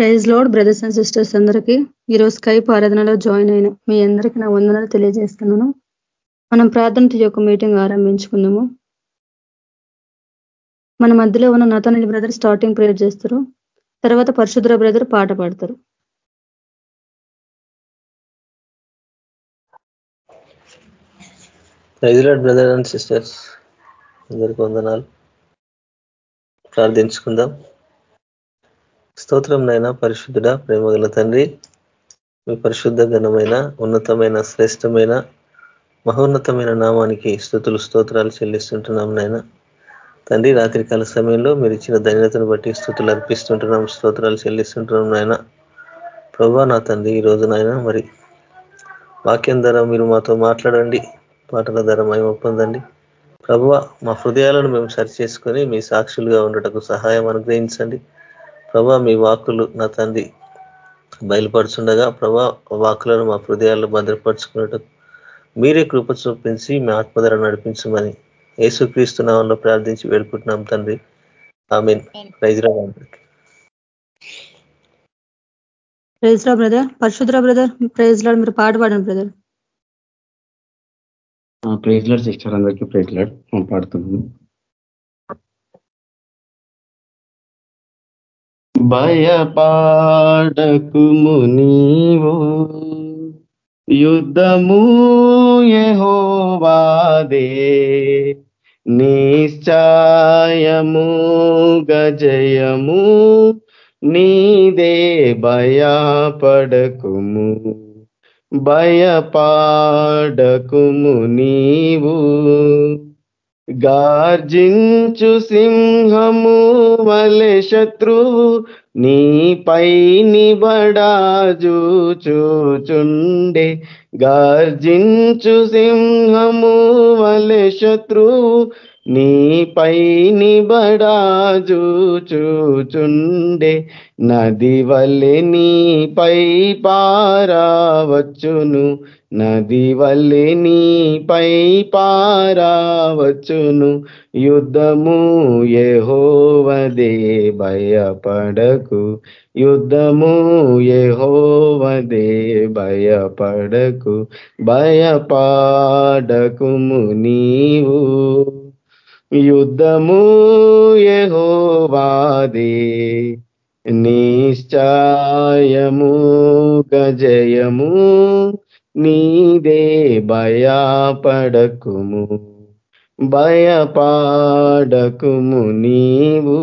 Praise lord brothers and sisters అందరికీ ఈరోజు Skype ఆరాధనలో జాయిన్ అయిన మీ అందరికీ నా వందనాలు తెలియజేస్తున్నాను. మనం ప్రార్థనతో యొక్క మీటింగ్ ఆరంభించుకుందాము. మన మధ్యలో ఉన్న నతని బ్రదర్ స్టార్టింగ్ ప్రేయర్ చేస్తారు. తర్వాత పరిశుద్ర బ్రదర్ పాట పాడతారు. బ్రదర్ అండ్ సిస్టర్స్ వందనాలు. ప్రార్థించుకుందాం. స్తోత్రం నైనా పరిశుద్ధుడ ప్రేమగల తండ్రి. మీ పరిశుద్ధ ఘనమైన ఉన్నతమైన శ్రేష్టమైన మహోన్నతమైన నామానికి స్థుతులు స్తోత్రాలు చెల్లిస్తుంటున్నాం నాయన. తండ్రి రాత్రికాల సమయంలో మీరు ఇచ్చిన ధన్యతను బట్టి స్థుతులు అర్పిస్తుంటున్నాం స్తోత్రాలు చెల్లిస్తుంటున్నాం నాయన. ప్రభా నా తండ్రి ఈ రోజు నాయన మరి వాక్యం ధర మీరు మాతో మాట్లాడండి పాటల ధర మేము పొందండి. ప్రభు మా హృదయాలను మేము సరి చేసుకొని మీ సాక్షులుగా ఉండటకు సహాయం అనుగ్రహించండి. ప్రభా మీ వాక్కులు నా తండ్రి బయలుపరుచుండగా ప్రభా వాక్కులను మా హృదయాల్లో భద్రపరుచుకున్నట్టు మీరే కృప చూపించి మీ ఆత్మధర నడిపించమని యేసుక్రీస్తు నామంలో ప్రార్థించి వేడుకుంటున్నాం తండ్రి. మీన్ ప్రైజ్రా ప్రైజ్ రా బ్రదర్. పరిశుద్ర బ్రదర్. ప్రైజ్ లాడ్ మీరు పాట పాడండి బ్రదర్. ప్రైజ్ లాడ్ సిస్టర్ అందరికీ ప్రైజ్ లాడ్. పాడుతున్నాము. భయపాడకుము నీవు యుద్ధము యహోవాదే నిశ్చాయము గజయము నీదే భయపడకుము. భయపాడకుము నీవు గార్జించు సింహము వలె శత్రువు నీపై నిబడాజూచుచుండే గర్జించు సింహము వలె శత్రువు నీపై నిబడాజూచుచుండే నది వలె నీపై పారావచ్చును నది వల్లే నీపై పారావచ్చును యుద్ధము యహోవదే భయపడకు యుద్ధము యహోవదే భయపడకు భయపాడకుము నీవు. యుద్ధము యహోవాదే నిశ్చాయము గజయము నీదే భయపడకుము భయపాడకుము నీవు.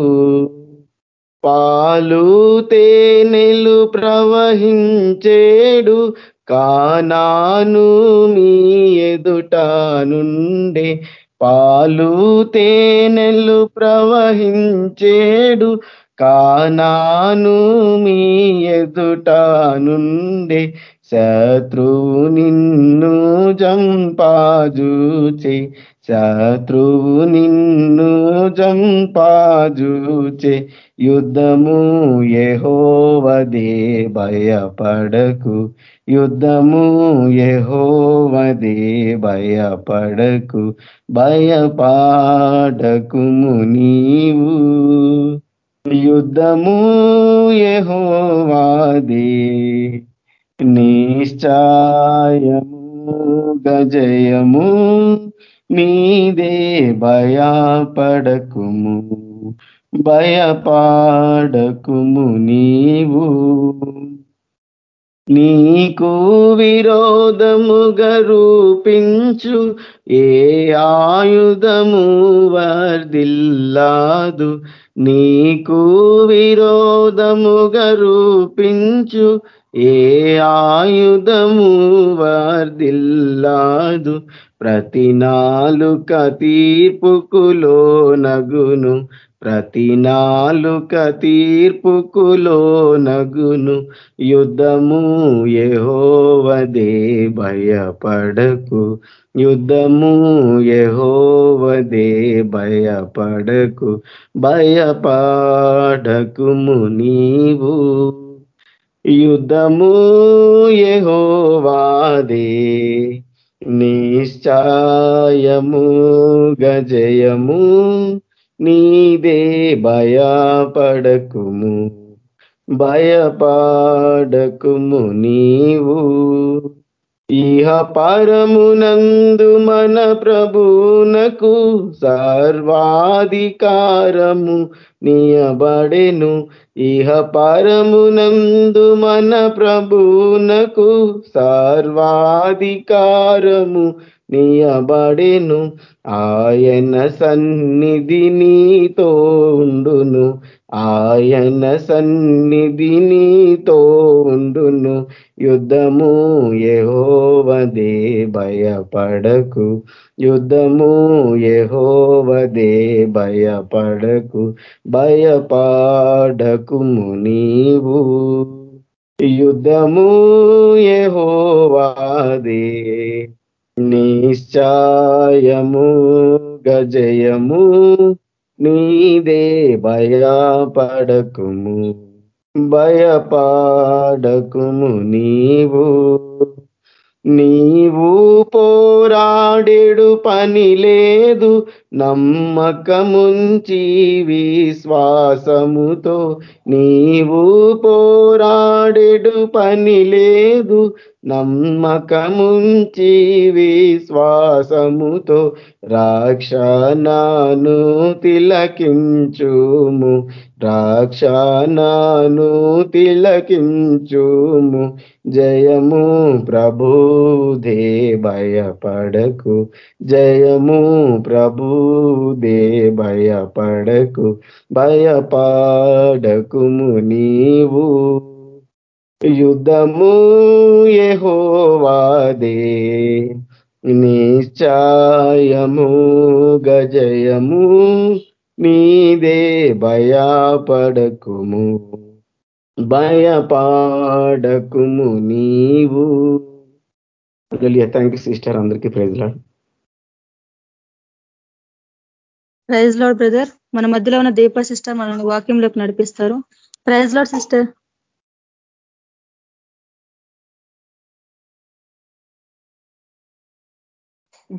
పాలు తేనెలు ప్రవహించేడు కానాను మీ ఎదుట నుండే పాలు తేనెలు ప్రవహించేడు కానాను మీ ఎదుట నుండే. శత్రువు నిన్ను జంపాజూచే శత్రువు నిన్ను జంపాజూచే. యుద్ధము యహోవదే భయపడకు. యుద్ధము యహోవదే భయపడకు. భయపాడకుము నీవు యుద్ధము యహోవాదే నిశ్చాయము గజయము మీదే భయపడకుము భయపాడకుము నీవు. నీకు విరోధముగా రూపించు ఏ ఆయుధము వర్దిల్లాదు నీకు విరోధముగా రూపించు ఏ ఆయుధము వర్దిల్లాదు ప్రతి నాలుక తీర్పుకులో నగును ప్రతి నాలుక తీర్పుకులో నగును యుద్ధము యహోవదే భయపడకు. యుద్ధము యహోవదే భయపడకు భయపడకుము నీవు. యుద్ధము యహోవాదే నిశ్చాయము గజయము నీదే భయపడకుము భయపాడకుము నీవు. ఇహ పరమునందు మన ప్రభునకు సర్వాధికారము నియబడెను. ఇహ పరమునందు మన ప్రభునకు సర్వాధికారము నియబడెను. ఆయన సన్నిధి నీతో ఉండును ఆయన సన్నిధి నీతో ఉండును యుద్ధము యెహోవదే భయపడకు. యుద్ధము యెహోవదే భయపడకు. భయపాడకుము నీవు యుద్ధము యెహోవాదే నిశ్చాయము గజయము నీదే భయపడకుము. భయపాడకుము నీవు. నీవు పోరాడేడు పని లేదు నమ్మకముంచి విశ్వాసముతో నీవు పోరాడెడు పని లేదు. నమ్మకముంచి విశ్వాసముతో రాక్షణను తిలకించుము. రాక్షణను తిలకించుము. జయము ప్రభుదే భయపడకు. జయము ప్రభు దే భయపడకు భయపాడకుము నీవు యుద్ధము యెహోవాదే నిశ్చాయము గజయము నీదే భయపడకుము భయపాడకుము నీవు. థ్యాంక్ యూ సిస్టర్ అందరికీ ప్రైజ్లాడు ప్రైజ్ లాడ్ బ్రదర్. మన మధ్యలో ఉన్న దీప సిస్టర్ మనల్ని వాక్యంలోకి నడిపిస్తారు. Praise Lord sister.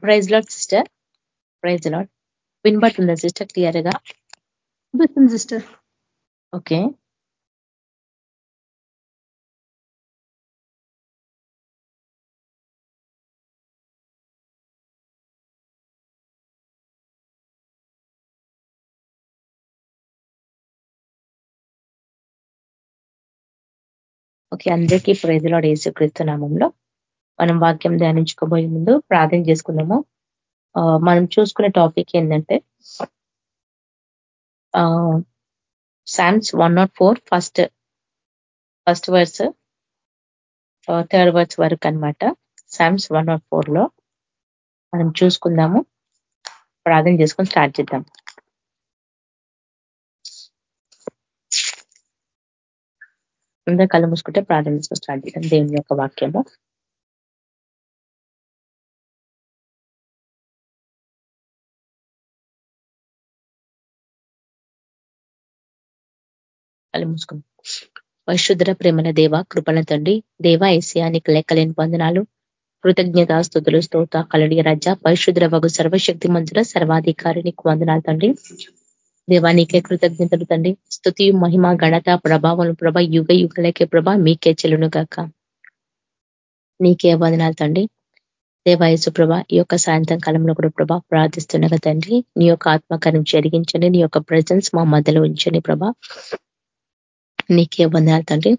Praise Lord sister. Praise Lord. వినబడుతుందా సిస్టర్ క్లియర్గా సిస్టర్. ఓకే. ఓకే అందరికీ ప్రైజ్లాడ్ యేసుక్రీస్తు నామంలో. మనం వాక్యం ధ్యానించుకోబోయే ముందు ప్రార్థన చేసుకుందాము. మనం చూసుకునే టాపిక్ ఏంటంటే psalms one naught four first first verse third verse వరకు అనమాట సామ్స్ వన్ నాట్ ఫోర్లో మనం చూసుకుందాము. ప్రార్థన చేసుకొని స్టార్ట్ చేద్దాం. అందరూ కళ్ళు మూసుకుంటే ప్రార్థన స్టార్ట్ చేయడం దేవుని యొక్క వాక్యము. కళ్ళు మూసుకుందాం. పరిశుద్ర ప్రేమల దేవ కృపణ తండ్రి దేవ ఏసియానికి లెక్కలేని వందనాలు. కృతజ్ఞత స్థుతులు స్తోత కలడి రజ. పరిశుద్ర వగు సర్వశక్తి మంతుల సర్వాధికారినికి వందనాలు తండ్రి. దేవా నీకే కృతజ్ఞతలు తండ్రి. స్థుతి మహిమ గణత ప్రభావం ప్రభ యుగ యుగలకే ప్రభ మీకే చెలును గాక. నీకే వందనాలు తండ్రి. దేవాయసు ప్రభ ఈ యొక్క సాయంత్రం కాలంలో కూడా ప్రభా ప్రార్థిస్తుండగా తండ్రి నీ యొక్క ఆత్మకార్యం జరిగించండి నీ యొక్క ప్రజెన్స్ మా మధ్యలో ఉంచండి ప్రభా. నీకే వందనాలు తండ్రి.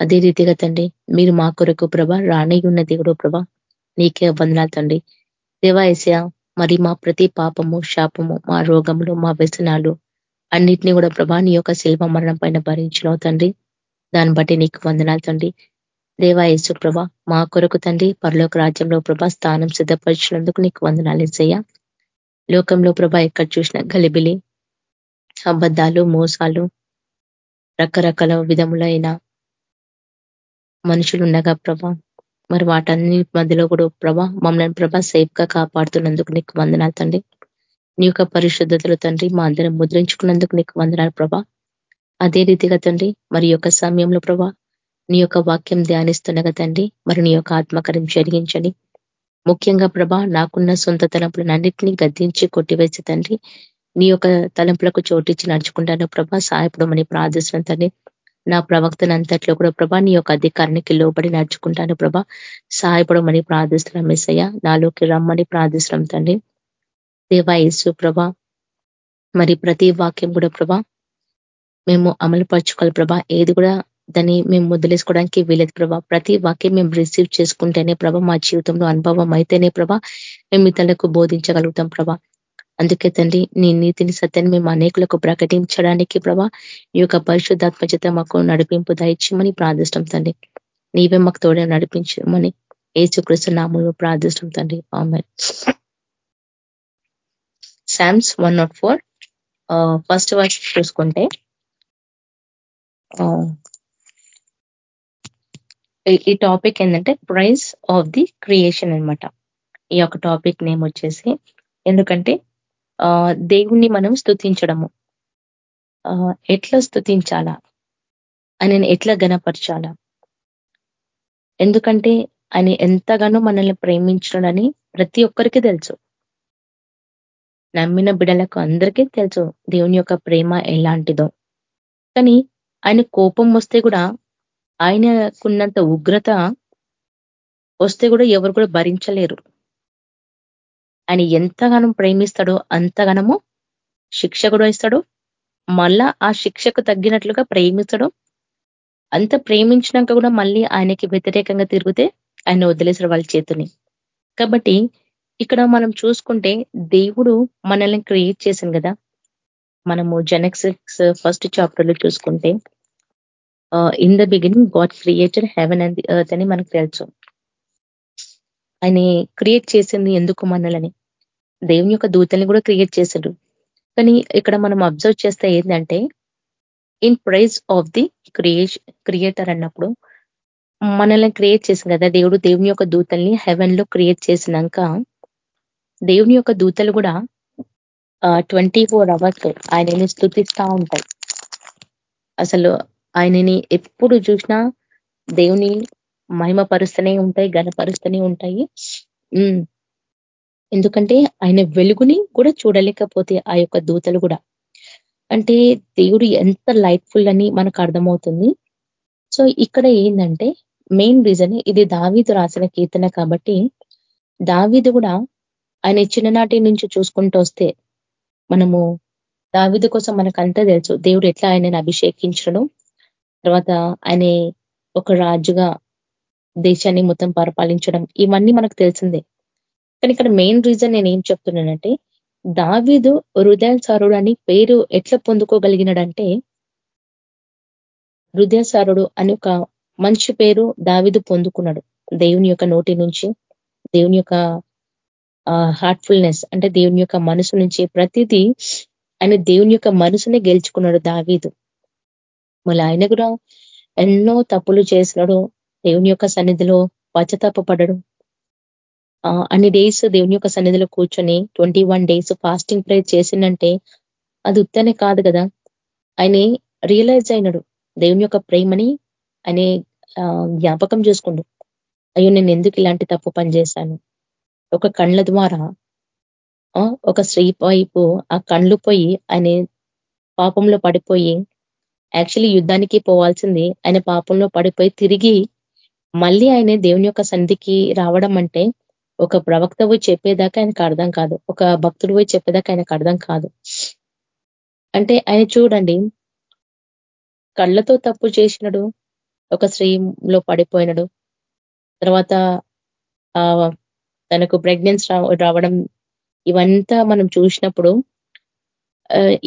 అదే రీతిగా తండ్రి మీరు మా కొరకు ప్రభ రాణి ఉన్న దేవుడు ప్రభ నీకే వందనాలు తండ్రి. దేవాయస్య మరి మా ప్రతి పాపము శాపము మా రోగములు మా వ్యసనాలు అన్నిటినీ కూడా ప్రభా నీ యొక్క శిల్వ మరణం పైన భరించినావు తండ్రి. దాన్ని బట్టి నీకు వందనాలు తండ్రి. దేవాయేసు ప్రభ మా కొరకు తండ్రి పరలోక రాజ్యంలో ప్రభా స్థానం సిద్ధపరిచినందుకు నీకు వందనాలు ఇసయ్యా లోకంలో ప్రభ ఎక్కడ చూసిన గలిబిలి అబద్ధాలు మోసాలు రకరకాల విధములైన మనుషులు ఉండగా ప్రభా మరి వాటన్ని మధ్యలో కూడా ప్రభా మమ్మల్ని ప్రభా సేఫ్గా కాపాడుతున్నందుకు నీకు వందనాలు తండ్రి. నీ యొక్క పరిశుద్ధతలు తండ్రి మా అందరం ముద్రించుకున్నందుకు నీకు వందనాలు ప్రభా. అదే రీతిగా తండ్రి మరి యొక్క సమయంలో ప్రభా నీ యొక్క వాక్యం ధ్యానిస్తుండగా తండ్రి మరి నీ యొక్క ఆత్మకరం జరిగించండి. ముఖ్యంగా ప్రభా నాకున్న సొంత తలంపులను అన్నింటినీ గద్దించి కొట్టివేసి తండ్రి నీ యొక్క తలంపులకు చోటిచ్చి నడుచుకుంటాను ప్రభా సాయపడమని ప్రార్థిస్తున్నాను తండ్రి. నా ప్రవక్తన అంతట్లో కూడా ప్రభా నీ యొక్క అధికారానికి లోబడి నడుచుకుంటాను ప్రభా. సహాయపడమని ప్రార్థిస్తున్నాం మిస్సయ్య నాలోకి రమ్మని ప్రార్థిస్తున్నాం తండ్రి. దేవా యేసు ప్రభా మరి ప్రతి వాక్యం కూడా ప్రభా మేము అమలు పరచుకోవాలి ప్రభా. ఏది కూడా దాన్ని మేము ముద్దలేసుకోవడానికి వీలేదు ప్రభా. ప్రతి వాక్యం మేము రిసీవ్ చేసుకుంటేనే ప్రభా మా జీవితంలో అనుభవం అయితేనే ప్రభా మేము ఇతరులకు బోధించగలుగుతాం ప్రభా. అందుకే తండ్రి నీ నీతిని సత్యాన్ని మేము అనేకులకు ప్రకటించడానికి ప్రభా ఈ యొక్క పరిశుద్ధాత్మచత మాకు నడిపింపు దయచేయమని ప్రార్థిష్టం తండ్రి నీవే మాకు తోడే నడిపించమని ఏసుకృష్ణ నామంలో ప్రార్థిష్టం తండ్రి ఆమె psalms one naught four first verse చూసుకుంటే ఈ టాపిక్ ఏంటంటే ప్రైజ్ ఆఫ్ ది క్రియేషన్ అనమాట ఈ యొక్క టాపిక్ నేమ్ వచ్చేసి ఎందుకంటే దేవుణ్ణి మనం స్థుతించడము ఎట్లా స్థుతించాలా ఆయన ఎట్లా గనపరచాలా ఎందుకంటే ఆయన ఎంతగానో మనల్ని ప్రేమించడని ప్రతి ఒక్కరికి తెలుసు. నమ్మిన బిడలకు అందరికీ తెలుసు దేవుని యొక్క ప్రేమ ఎలాంటిదో. కానీ ఆయన కోపం వస్తే కూడా ఆయనకున్నంత ఉగ్రత వస్తే కూడా ఎవరు కూడా భరించలేరు. ఆయన ఎంతగానో ప్రేమిస్తాడో అంతగానము శిక్ష కూడా ఇస్తాడు మళ్ళా ఆ శిక్షకు తగ్గినట్లుగా ప్రేమిస్తాడు. అంత ప్రేమించినాక కూడా మళ్ళీ ఆయనకి వ్యతిరేకంగా తిరిగితే ఆయన వదిలేసాడు వాళ్ళ చేతుని కాబట్టి ఇక్కడ మనం చూసుకుంటే దేవుడు మనల్ని క్రియేట్ చేసింది కదా. మనము జెనెక్సిక్స్ ఫస్ట్ చాప్టర్లో చూసుకుంటే in the beginning God created heaven and the earth అని మనకు తెలుసు. ఆయన క్రియేట్ చేసింది ఎందుకు మనలని? దేవుని యొక్క దూతల్ని కూడా క్రియేట్ చేశాడు కానీ ఇక్కడ మనం అబ్జర్వ్ చేస్తే ఏంటంటే in praise of the creation creator అన్నప్పుడు మనల్ని క్రియేట్ చేసింది కదా దేవుడు దేవుని యొక్క దూతల్ని హెవెన్లో క్రియేట్ చేసినాక దేవుని యొక్క దూతలు కూడా ట్వంటీ ఫోర్ అవర్స్ ఆయనని స్థుతిస్తా ఉంటాయి. అసలు ఆయనని ఎప్పుడు చూసినా దేవుని మహిమపరుస్తూనే ఉంటాయి ఘనపరుస్తూనే ఉంటాయి. ఎందుకంటే ఆయన వెలుగుని కూడా చూడలేకపోతే ఆ యొక్క దూతలు కూడా. అంటే దేవుడు ఎంత లైట్ఫుల్ అని మనకు అర్థమవుతుంది. సో ఇక్కడ ఏంటంటే మెయిన్ రీజన్ ఇది దావీదు రాసిన కీర్తన కాబట్టి దావీదు కూడా ఆయన చిన్ననాటి నుంచి చూసుకుంటూ వస్తే మనము దావిదు కోసం మనకు అంతా తెలుసు దేవుడు ఎట్లా ఆయనను అభిషేకించడం తర్వాత ఆయన ఒక రాజుగా దేశాన్ని మొత్తం పరిపాలించడం ఇవన్నీ మనకు తెలిసిందే. కానీ ఇక్కడ మెయిన్ రీజన్ నేను ఏం చెప్తున్నానంటే దావీదు హృదయసారుడు అని పేరు ఎట్లా పొందుకోగలిగినాడంటే హృదయసారుడు అని ఒక మంచి పేరు దావిదు పొందుకున్నాడు. దేవుని యొక్క నోటి నుంచి దేవుని యొక్క హార్ట్ఫుల్నెస్ అంటే దేవుని యొక్క మనసు నుంచి ప్రతిదీ ఆయన దేవుని యొక్క మనసునే గెలుచుకున్నాడు దావీదు. మళ్ళీ ఆయన కూడా ఎన్నో తప్పులు చేసినాడు దేవుని యొక్క సన్నిధిలో పడడం అన్ని డేస్ దేవుని యొక్క సన్నిధిలో కూర్చొని ట్వంటీ డేస్ ఫాస్టింగ్ ప్రే చేసిందంటే అది ఉత్తనే కాదు కదా. ఆయన రియలైజ్ అయినాడు. దేవుని యొక్క ప్రేమని ఆయన జ్ఞాపకం చేసుకుండు. అయ్యో నేను ఎందుకు ఇలాంటి తప్పు పని చేశాను? ఒక కళ్ళ ద్వారా ఒక స్త్రీ వైపు ఆ కళ్ళు పోయి ఆయన పాపంలో పడిపోయి యాక్చువల్లీ యుద్ధానికి పోవాల్సింది ఆయన పాపంలో పడిపోయి తిరిగి మళ్ళీ ఆయన దేవుని యొక్క సంధికి రావడం అంటే ఒక ప్రవక్త పోయి చెప్పేదాకా ఆయనకు అర్థం కాదు. ఒక భక్తుడు పోయి చెప్పేదాకా ఆయనకు అర్థం కాదు. అంటే ఆయన చూడండి కళ్ళతో తప్పు చేసినడు ఒక స్త్రీలో పడిపోయినడు. తర్వాత తనకు ప్రెగ్నెన్స్ రావడం ఇవంతా మనం చూసినప్పుడు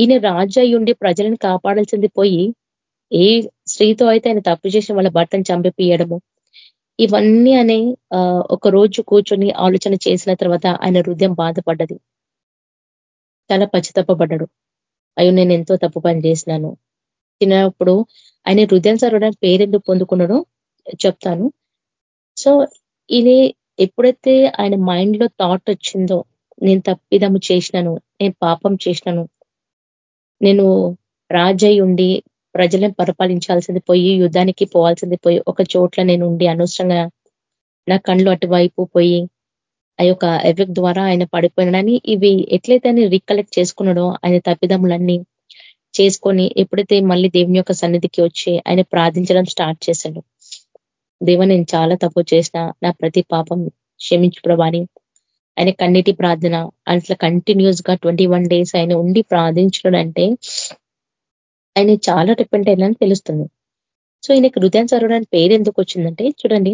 ఈయన రాజు ఉండి ప్రజలను కాపాడాల్సింది పోయి ఏ స్త్రీతో అయితే ఆయన తప్పు చేసిన వాళ్ళ భర్తను చంపిపియడము ఇవన్నీ అనే ఒక రోజు కూర్చొని ఆలోచన చేసిన తర్వాత ఆయన హృదయం బాధపడ్డది. చాలా పశ్చితప్పబడ్డాడు అయ్యో నేను ఎంతో తప్పు పని చేసినాను. తిన్నప్పుడు ఆయన హృదయం సరవడానికి పేరెందుకు పొందుకున్నాడో చెప్తాను. సో ఇది ఎప్పుడైతే ఆయన మైండ్లో థాట్ వచ్చిందో నేను తప్పిదము చేసినాను నేను పాపం చేసినాను నేను రాజయ్య ఉండి ప్రజలను పరిపాలించాల్సింది పోయి యుద్ధానికి పోవాల్సింది పోయి ఒక చోట్ల నేను ఉండి అనవసరంగా నా కళ్ళు అటువైపు పోయి ఆ యొక్క ఎఫెక్ట్ ద్వారా ఆయన పడిపోయినాడని ఇవి ఎట్లయితే ఆయన రీకలెక్ట్ చేసుకున్నాడో ఆయన తప్పిదములన్నీ చేసుకొని ఎప్పుడైతే మళ్ళీ దేవుని యొక్క సన్నిధికి వచ్చి ఆయన ప్రార్థించడం స్టార్ట్ చేశాడు. దేవ నేను చాలా తప్పు చేసిన నా ప్రతి పాపం క్షమించు ప్రభాని ఆయన కన్నిటి ప్రార్థన అట్లా కంటిన్యూస్గా ట్వంటీ డేస్ ఆయన ఉండి ప్రార్థించడం అంటే ఆయన చాలా డిపెండ్ అయినని తెలుస్తుంది. సో ఈయనకి హృదయం చదవడానికి పేరు ఎందుకు వచ్చిందంటే చూడండి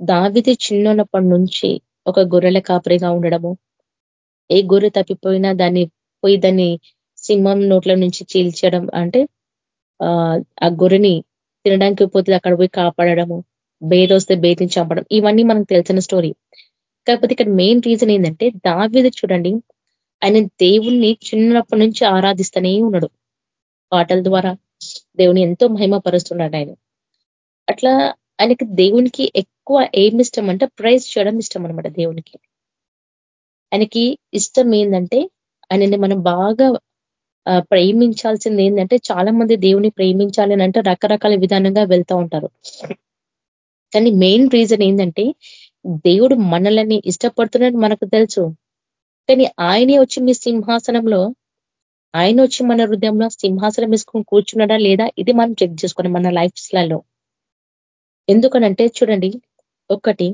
దావిది చిన్నప్పటి నుంచి ఒక గొర్రెల కాపరిగా ఉండడము. ఏ గొర్రె తప్పిపోయినా దాన్ని పోయి దాన్ని సింహం నోట్ల నుంచి చీల్చడం అంటే ఆ గొర్రెని తినడానికి పోతే అక్కడ పోయి కాపాడము వస్తే బేదిని చంపడం ఇవన్నీ మనకు తెలిసిన స్టోరీ. కాకపోతే ఇక్కడ మెయిన్ రీజన్ ఏంటంటే దావిది చూడండి ఆయన దేవుణ్ణి చిన్నప్పటి నుంచి ఆరాధిస్తూనే ఉన్నాడు. పాటల ద్వారా దేవుని ఎంతో మహిమపరుస్తున్నాడు ఆయన. అట్లా ఆయనకి దేవునికి ఎక్కువ ఏం ఇష్టం అంటే ప్రైజ్ చేయడం ఇష్టం అనమాట దేవునికి. ఆయనకి ఇష్టం ఏంటంటే ఆయనని మనం బాగా ప్రేమించాల్సింది ఏంటంటే చాలా మంది దేవుని ప్రేమించాలి అంటే రకరకాల విధానంగా వెళ్తూ ఉంటారు. కానీ మెయిన్ రీజన్ ఏంటంటే దేవుడు మనల్ని ఇష్టపడుతున్నట్టు మనకు తెలుసు. కానీ ఆయనే వచ్చి మీ సింహాసనంలో ఆయన వచ్చి మన హృదయంలో సింహాసనం వేసుకొని కూర్చున్నాడా లేదా? ఇది మనం చెక్ చేసుకోండి మన లైఫ్స్లలో ఎందుకనంటే చూడండి ఒకటి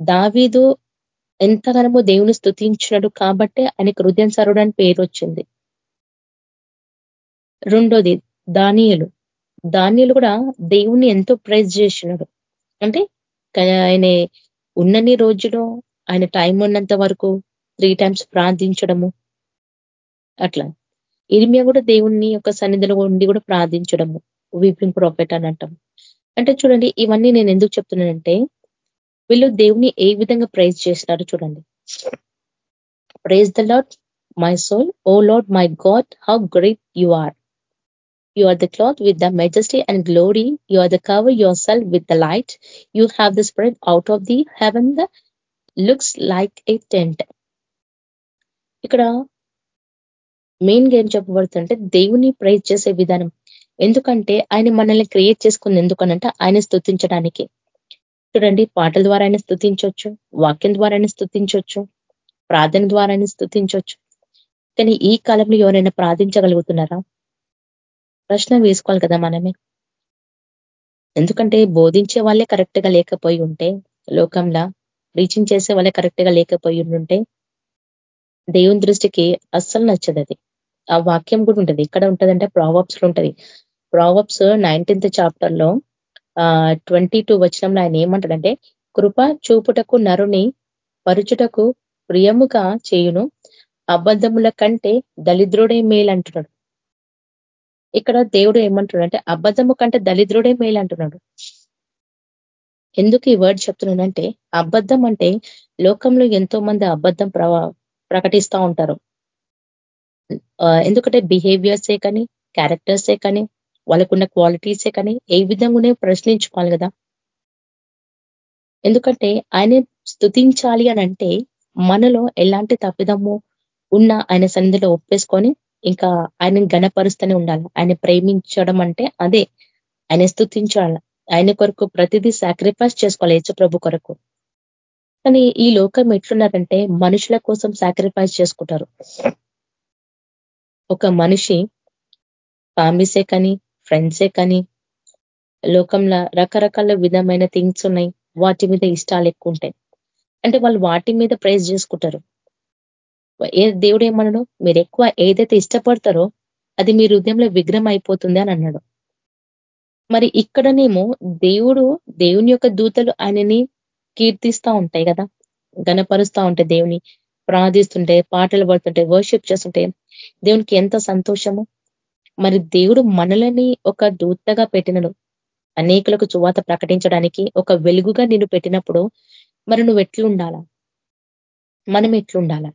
దావీదు ఎంతగానో దేవుని స్థుతించినాడు కాబట్టి ఆయనకు హృదయం సరుడు అని పేరు వచ్చింది. రెండోది దానియలు. దానియలు కూడా దేవుణ్ణి ఎంతో ప్రైజ్ చేసినాడు. అంటే ఆయన ఉన్నన్ని రోజులో ఆయన టైం ఉన్నంత వరకు త్రీ టైమ్స్ ప్రార్థించడము అట్లా. ఇర్మియా కూడా దేవుణ్ణి యొక్క సన్నిధిలో ఉండి కూడా ప్రార్థించడము వీపింగ్ ప్రాఫెట్ అని అంటాం అంటే చూడండి ఇవన్నీ నేను ఎందుకు చెప్తున్నానంటే వీళ్ళు దేవుని ఏ విధంగా ప్రైజ్ చేసినారు చూడండి. Praise the Lord my soul O Lord my God how great you are you are the cloth with the majesty and glory you are the cover your self with the light you have the spread out of the heaven the looks like a tent ఇక్కడ మెయిన్గా ఏం చెప్పబడుతుంటే దేవుని praise చేసే విధానం. ఎందుకంటే ఆయన మనల్ని create చేసుకుంది ఎందుకనంటే ఆయన స్థుతించడానికి చూడండి పాటల ద్వారా ఆయన స్థుతించవచ్చు వాక్యం ద్వారా ఆయన స్థుతించవచ్చు ప్రార్థన ద్వారా ఆయన స్థుతించవచ్చు కానీ ఈ కాలంలో ఎవరైనా ప్రార్థించగలుగుతున్నారా? ప్రశ్న వేసుకోవాలి కదా మనమే. ఎందుకంటే బోధించే వాళ్ళే కరెక్ట్గా లేకపోయి ఉంటే లోకంలో రీచింగ్ చేసే వాళ్ళే కరెక్ట్గా లేకపోయి ఉంటే దేవుని దృష్టికి అస్సలు నచ్చదు అది ఆ వాక్యం కూడా ఉంటుంది. ఇక్కడ ఉంటుందంటే ప్రావప్స్లో ఉంటది. ప్రావప్స్ నైన్టీన్త్ చాప్టర్లో ట్వంటీ టూ వచనంలో ఆయన ఏమంటాడంటే కృప చూపుటకు నరుని పరుచుటకు ప్రియముగా చేయును. అబద్ధముల కంటే దళిద్రుడే మేలు అంటున్నాడు ఇక్కడ దేవుడు ఏమంటున్నాడంటే అబద్ధము కంటే దళిద్రుడే మేలు అంటున్నాడు ఎందుకు ఈ వర్డ్ చెప్తున్నానంటే అబద్ధం అంటే లోకంలో ఎంతో మంది అబద్ధం ప్రకటిస్తూ ఉంటారు. ఎందుకంటే బిహేవియర్సే కానీ క్యారెక్టర్సే కానీ వాళ్ళకున్న క్వాలిటీసే కానీ ఏ విధంగానే ప్రశ్నించుకోవాలి కదా. ఎందుకంటే ఆయన స్థుతించాలి అని అంటే మనలో ఎలాంటి తప్పిదమ్ము ఉన్న ఆయన సన్నిధిలో ఒప్పేసుకొని ఇంకా ఆయన గణపరుస్తూనే ఉండాలి. ఆయన ప్రేమించడం అంటే అదే. ఆయన స్థుతించాలి ఆయన కొరకు ప్రతిదీ సాక్రిఫైస్ చేసుకోవాలి యేసు ప్రభు కొరకు. కానీ ఈ లోకం ఎట్లున్నారంటే మనుషుల కోసం సాక్రిఫైస్ చేసుకుంటారు. ఒక మనిషి ఫ్యామిలీసే కానీ ఫ్రెండ్సే కానీ లోకంలో రకరకాల విధమైన థింగ్స్ ఉన్నాయి. వాటి మీద ఇష్టాలు ఎక్కువ ఉంటాయి. అంటే వాళ్ళు వాటి మీద ప్రైజ్ చేసుకుంటారు. ఏ దేవుడు ఏమన్నాడు? మీరు ఎక్కువ ఏదైతే ఇష్టపడతారో అది మీ హృదయంలో విగ్రహం అయిపోతుంది అని అన్నాడు. మరి ఇక్కడనేమో దేవుడు దేవుని యొక్క దూతలు ఆయనని కీర్తిస్తూ ఉంటాయి కదా. గణపరుస్తా ఉంటాయి దేవుని. ప్రార్థిస్తుంటే పాటలు పడుతుంటే వర్షిప్ చేస్తుంటే దేవునికి ఎంత సంతోషము. మరి దేవుడు మనలని ఒక దూతగా పెట్టినను. అనేకులకు చువాత ప్రకటించడానికి ఒక వెలుగుగా నిన్ను పెట్టినప్పుడు మరి నువ్వు ఎట్లుండాలా మనం ఎట్లుండాలా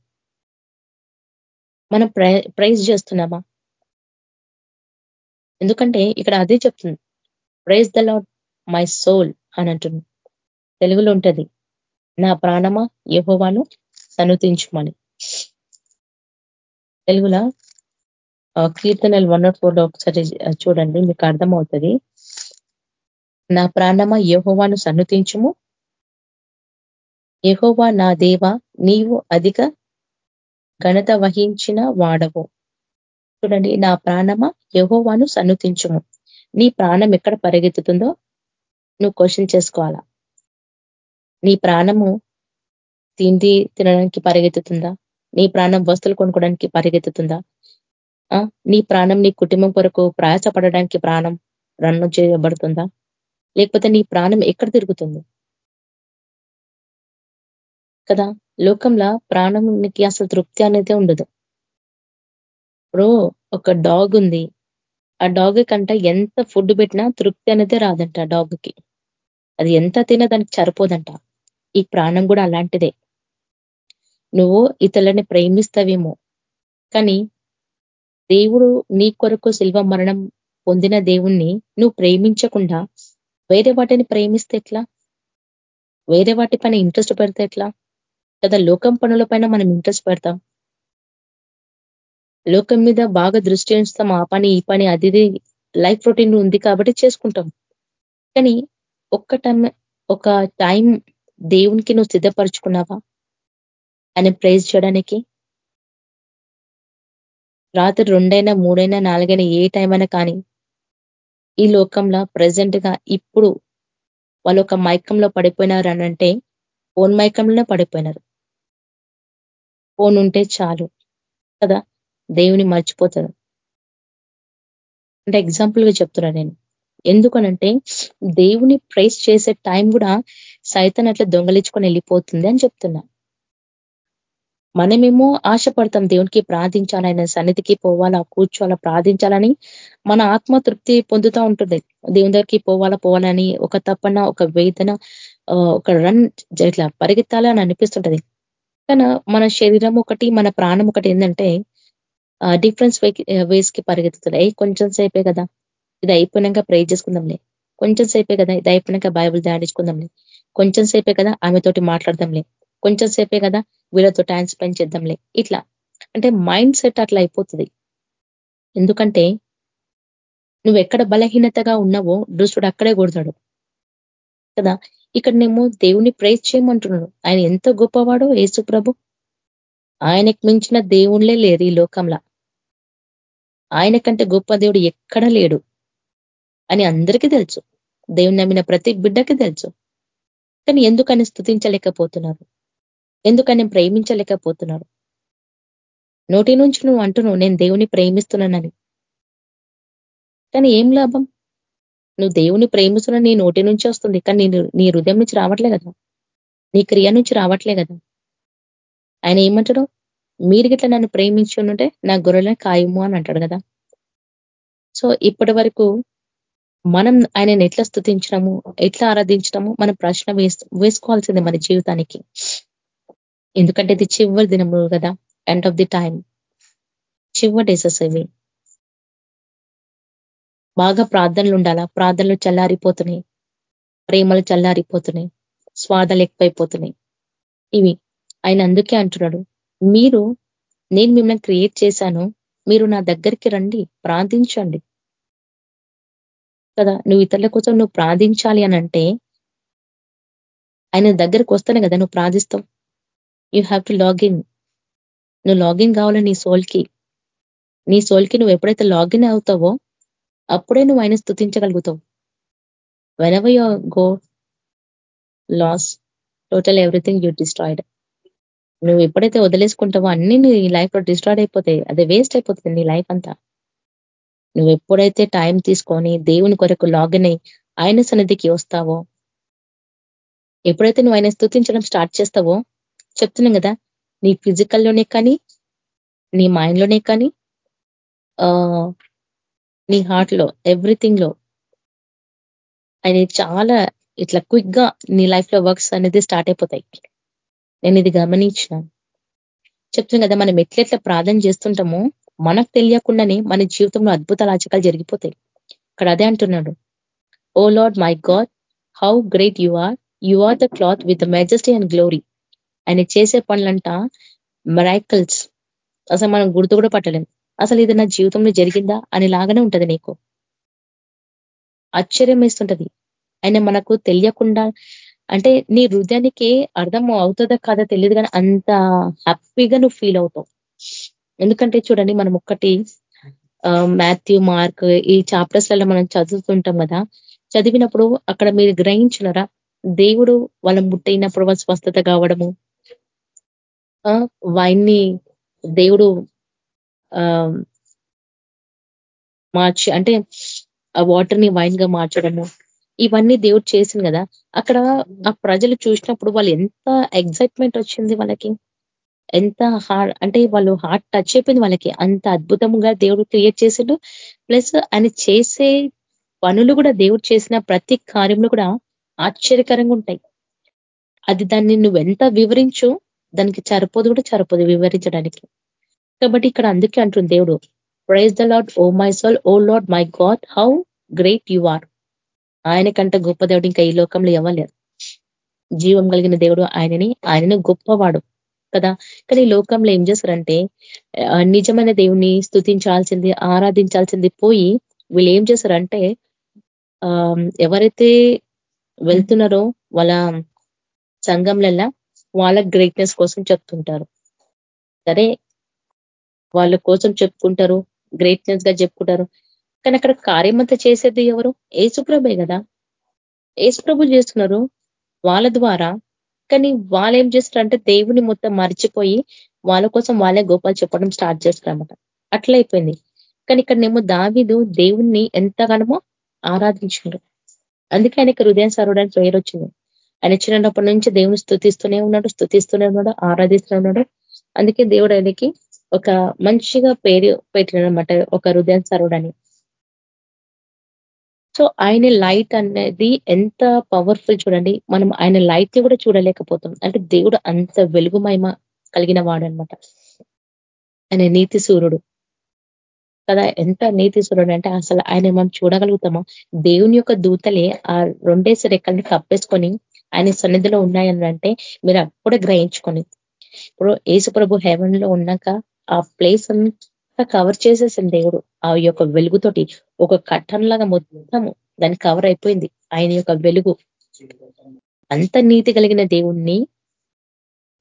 మనం ప్రైజ్ చేస్తున్నామా? ఎందుకంటే ఇక్కడ అదే చెప్తుంది. Praise the Lord my soul అని అంటుంది. తెలుగులో ఉంటుంది నా ప్రాణమా? యహోవాను సనుతించుమని తెలుగులో కీర్తనలు వన్ నాట్ ఫోర్లో ఒకసారి చూడండి మీకు అర్థమవుతుంది. నా ప్రాణమ యహోవాను సన్నుతించుము? యహోవా నా దేవ నీవు అధిక ఘనత వహించిన వాడవు. చూడండి నా ప్రాణమ యహోవాను సన్నుతించుము? నీ ప్రాణం ఎక్కడ పరిగెత్తుతుందో నువ్వు క్వశ్చన్ చేసుకోవాలా? నీ ప్రాణము తిండి తినడానికి పరిగెత్తుతుందా? నీ ప్రాణం వస్తువులు కొనుక్కోవడానికి పరిగెత్తుతుందా? నీ ప్రాణం నీ కుటుంబం కొరకు ప్రయాసపడడానికి ప్రాణం రన్ను చేయబడుతుందా? లేకపోతే నీ ప్రాణం ఎక్కడ తిరుగుతుంది? కదా? లోకంలో ప్రాణంకి అసలు తృప్తి అనేది ఉండదు. ఇప్పుడు ఒక డాగ్ ఉంది. ఆ డాగ్ కంట ఎంత ఫుడ్ పెట్టినా తృప్తి అనేది రాదంట డాగ్కి. అది ఎంత తినా దానికి సరిపోదంట. ఈ ప్రాణం కూడా అలాంటిదే. నువ్వు ఇతరులని ప్రేమిస్తావేమో. కానీ దేవుడు నీ కొరకు శిల్వ మరణం పొందిన దేవుణ్ణి నువ్వు ప్రేమించకుండా వేరే వాటిని ప్రేమిస్తే ఎట్లా? వేరే వాటి పైన ఇంట్రెస్ట్ పెడితే ఎట్లా? కదా లోకం పనుల పైన మనం ఇంట్రెస్ట్ పెడతాం? లోకం మీద బాగా దృష్టి ఉంచుతాం ఆ పని ఈ పని అది లైఫ్ రొటీన్ ఉంది కాబట్టి చేసుకుంటాం. కానీ ఒక్క టైం ఒక టైం దేవునికి నువ్వు సిద్ధపరచుకున్నావా? అని ప్రైజ్ చేయడానికి? రాత్రి రెండైనా మూడైనా నాలుగైనా ఏ టైం అయినా కానీ ఈ లోకంలో ప్రజెంట్గా ఇప్పుడు వాళ్ళు ఒక మైకంలో పడిపోయినారు అనంటే ఫోన్ మైకంలోనే పడిపోయినారు. ఫోన్ ఉంటే చాలు కదా దేవుని మర్చిపోతారు. అంటే ఎగ్జాంపుల్గా చెప్తున్నా నేను. ఎందుకనంటే దేవుని ప్రైస్ చేసే టైం కూడా సైతం అట్లా దొంగలించుకొని వెళ్ళిపోతుంది అని చెప్తున్నా. మనమేమో ఆశపడతాం దేవునికి ప్రార్థించాలి ఆయన సన్నిధికి పోవాలా కూర్చోవాలా ప్రార్థించాలని. మన ఆత్మ తృప్తి పొందుతూ ఉంటుంది. దేవుని దగ్గరికి పోవాలా పోవాలని ఒక తప్పన ఒక వేదన ఒక రన్ ఇట్లా పరిగెత్తాలని అనిపిస్తుంటది. కానీ మన శరీరం ఒకటి మన ప్రాణం ఒకటి ఏంటంటే డిఫరెన్స్ వేస్కి పరిగెత్తుతున్నాయి కొంచెం సేపే కదా. ఇది అయిపోయినాక ప్రే చేసుకుందాంలే. కొంచెం సేపే కదా. ఇది అయిపోయినాక బైబుల్ ధ్యానించుకుందాంలే. కొంచెం సేపే కదా ఆమెతోటి మాట్లాడదాంలే. కొంచెం సేపే కదా వీళ్ళతో టైం స్పెండ్ చేద్దాంలే. ఇట్లా. అంటే మైండ్ సెట్ అట్లా అయిపోతుంది. ఎందుకంటే నువ్వు ఎక్కడ బలహీనతగా ఉన్నావో దుష్టుడు అక్కడే కొడతాడు. కదా? ఇక్కడ నేను దేవుని ప్రేజ్ చేయమంటున్నాడు. ఆయన ఎంత గొప్పవాడో యేసు ప్రభు. ఆయనకు మించిన దేవుళ్ళే లేరు ఈ లోకంలో. ఆయన కంటే గొప్ప దేవుడు ఎక్కడ లేడు? అని అందరికీ తెలుసు. దేవుని నమ్మిన ప్రతి బిడ్డకి తెలుసు. కానీ ఎందుకని స్థుతించలేకపోతున్నారు ఎందుకని ప్రేమించలేకపోతున్నారు నోటి నుంచి నువ్వు అంటున్నావు నేను దేవుని ప్రేమిస్తున్నానని. కానీ ఏం లాభం? నువ్వు దేవుని ప్రేమిస్తున్న నీ నోటి నుంచి వస్తుంది కానీ నీ నీ హృదయం నుంచి రావట్లే కదా? నీ క్రియ నుంచి రావట్లే కదా? ఆయన ఏమంటాడు? మీరు గిట్లా నన్ను ప్రేమించి ఉంటే నా గొర్రెలను ఖాయము అని అంటాడు కదా? సో ఇప్పటి వరకు మనం ఆయనను ఎట్లా స్థుతించడము ఎట్లా ఆరాధించడము మనం ప్రశ్న వేసుకోవాల్సిందే మన జీవితానికి. ఎందుకంటే ఇది చివరి దినము కదా ఎండ్ ఆఫ్ ది టైం చివరి డేసెస్ ఇవి బాగా ప్రార్థనలు ఉండాలా? ప్రార్థనలు చల్లారిపోతున్నాయి. ప్రేమలు చల్లారిపోతున్నాయి. స్వాదలు ఎక్కువైపోతున్నాయి. ఇవి. ఆయన అందుకే అంటున్నాడు మీరు నేను మిమ్మల్ని క్రియేట్ చేశాను. మీరు నా దగ్గరికి రండి ప్రార్థించండి. కదా నువ్వు ఇతరుల కోసం నువ్వు ప్రార్థించాలి అని అంటే ఆయన దగ్గరికి వస్తేనే కదా నువ్వు ప్రార్థిస్తావు. యూ హ్యావ్ టు లాగిన్ నువ్వు లాగిన్ కావాలి నీ సోల్కి నీ సోల్కి నువ్వు ఎప్పుడైతే లాగిన్ అవుతావో అప్పుడే నువ్వు ఆయన స్థుతించగలుగుతావు whenever you go loss total everything you destroyed నువ్వు ఎప్పుడైతే వదిలేసుకుంటావో అన్ని నీ లైఫ్లో డిస్ట్రాయిడ్ అయిపోతాయి. అదే వేస్ట్ అయిపోతుంది నీ లైఫ్ అంతా. నువ్వు ఎప్పుడైతే టైం తీసుకొని దేవుని కొరకు లాగిన్ అయి ఆయన సన్నిధికి వస్తావో ఎప్పుడైతే నువ్వు ఆయన స్థుతించడం స్టార్ట్ చేస్తావో చెప్తున్నాం కదా నీ ఫిజికల్లోనే కానీ నీ మైండ్లోనే కానీ నీ హార్ట్లో ఎవ్రీథింగ్లో ఆయన చాలా ఇట్లా క్విక్గా నీ లైఫ్లో వర్క్స్ అనేది స్టార్ట్ అయిపోతాయి. నేను ఇది గమనించిన చెప్తున్నాను కదా మనం ఎట్లెట్లా ప్రార్థన చేస్తుంటామో మనకు తెలియకుండానే మన జీవితంలో అద్భుత రాజకాలు జరిగిపోతాయి. ఇక్కడ అదే అంటున్నాడు. O Lord my God how great you are! You are the cloth with majesty and glory. ఆయన చేసే పనులంట మ్రైకల్స్ అసలు మనం గుర్తు కూడా పట్టలేం. అసలు ఇది నా జీవితంలో జరిగిందా అని లాగానే ఉంటది నీకు. ఆశ్చర్యం వేస్తుంటది. ఆయన మనకు తెలియకుండా అంటే నీ హృదయానికి అర్థం అవుతుందా కాదా తెలియదు కానీ అంత హ్యాపీగా నువ్వు ఫీల్ అవుతావు. ఎందుకంటే చూడండి మనం ఒక్కటి మాథ్యూ మార్క్ ఈ చాప్టర్స్లలో మనం చదువుతుంటాం కదా. చదివినప్పుడు అక్కడ మీరు గ్రహించినరా? దేవుడు వాళ్ళ ముట్టయినప్పుడు వాళ్ళ స్వస్థత కావడము వైన్ని దేవుడు మార్చి అంటే ఆ వాటర్ని వైన్గా మార్చడము ఇవన్నీ దేవుడు చేసింది కదా. అక్కడ ఆ ప్రజలు చూసినప్పుడు వాళ్ళు ఎంత ఎగ్జైట్మెంట్ వచ్చింది వాళ్ళకి. ఎంత హార్ట్ అంటే వాళ్ళు హార్ట్ టచ్ అయిపోయింది వాళ్ళకి. అంత అద్భుతంగా దేవుడు క్రియేట్ చేసిండు. ప్లస్ ఆయన చేసే పనులు కూడా దేవుడు చేసిన ప్రతి కార్యంలో కూడా ఆశ్చర్యకరంగా ఉంటాయి. అది దాన్ని నువ్వు ఎంత వివరించు దానికి చరిపోదు కూడా చరిపోదు వివరించడానికి. కాబట్టి ఇక్కడ అందుకే అంటుంది దేవుడు praise the Lord O my soul O Lord my God how great you are ఆయన కంటే గొప్ప దేవుడు ఇంకా ఈ లోకంలో ఇవ్వలేరు జీవం కలిగిన దేవుడు ఆయనని ఆయనను గొప్పవాడు కదా. కానీ ఈ లోకంలో ఏం చేస్తారంటే నిజమైన దేవుని స్థుతించాల్సింది ఆరాధించాల్సింది పోయి వీళ్ళు ఏం చేస్తారంటే ఎవరైతే వెళ్తున్నారో వాళ్ళ సంఘంలల్లా వాళ్ళ గ్రేట్నెస్ కోసం చెప్తుంటారు. సరే? వాళ్ళ కోసం చెప్పుకుంటారు గ్రేట్నెస్గా చెప్పుకుంటారు. కానీ అక్కడ కార్యమంతా చేసేది ఎవరు? ఏసుప్రభే కదా? ఏసుప్రభులు చేస్తున్నారు వాళ్ళ ద్వారా. కానీ వాళ్ళు ఏం చేస్తారంటే దేవుని మొత్తం మర్చిపోయి వాళ్ళ కోసం వాళ్ళే గోపాలు చెప్పడం స్టార్ట్ చేస్తారన్నమాట. అట్లా అయిపోయింది. కానీ ఇక్కడ నేమో దావిదు దేవుణ్ణి ఎంతగానో ఆరాధించారు అందుకే ఆయనకి హృదయం సర్వడానికి పేరు వచ్చింది. ఆయన చిన్నప్పటి నుంచి దేవుని స్థుతిస్తూనే ఉన్నాడు స్థుతిస్తూనే ఉన్నాడు ఆరాధిస్తూనే ఉన్నాడు. అందుకే దేవుడు ఆయనకి ఒక మంచిగా పేరు పెట్టినమాట ఒక హృదయం అని. సో ఆయన లైట్ అనేది ఎంత పవర్ఫుల్ చూడండి. మనం ఆయన లైట్ని కూడా చూడలేకపోతాం. అంటే దేవుడు అంత వెలుగుమయమ కలిగిన వాడు అనమాట ఆయన నీతి సూర్యుడు. కదా ఎంత నీతి సూర్యుడు అంటే అసలు ఆయన మనం చూడగలుగుతామో? దేవుని యొక్క దూతలే ఆ రెండేసి రెక్కల్ని కప్పేసుకొని ఆయన సన్నిధిలో ఉన్నాయనంటే మీరు అప్పుడే గ్రహించుకొని ఇప్పుడు ఏసు ప్రభు హెవెన్లో ఉన్నాక ఆ ప్లేస్ అంతా కవర్ చేసేసింది దేవుడు ఆ యొక్క వెలుగుతోటి ఒక కట్టంలాగా మొత్తము దాన్ని కవర్ అయిపోయింది. ఆయన యొక్క వెలుగు. అంత నీతి కలిగిన దేవుణ్ణి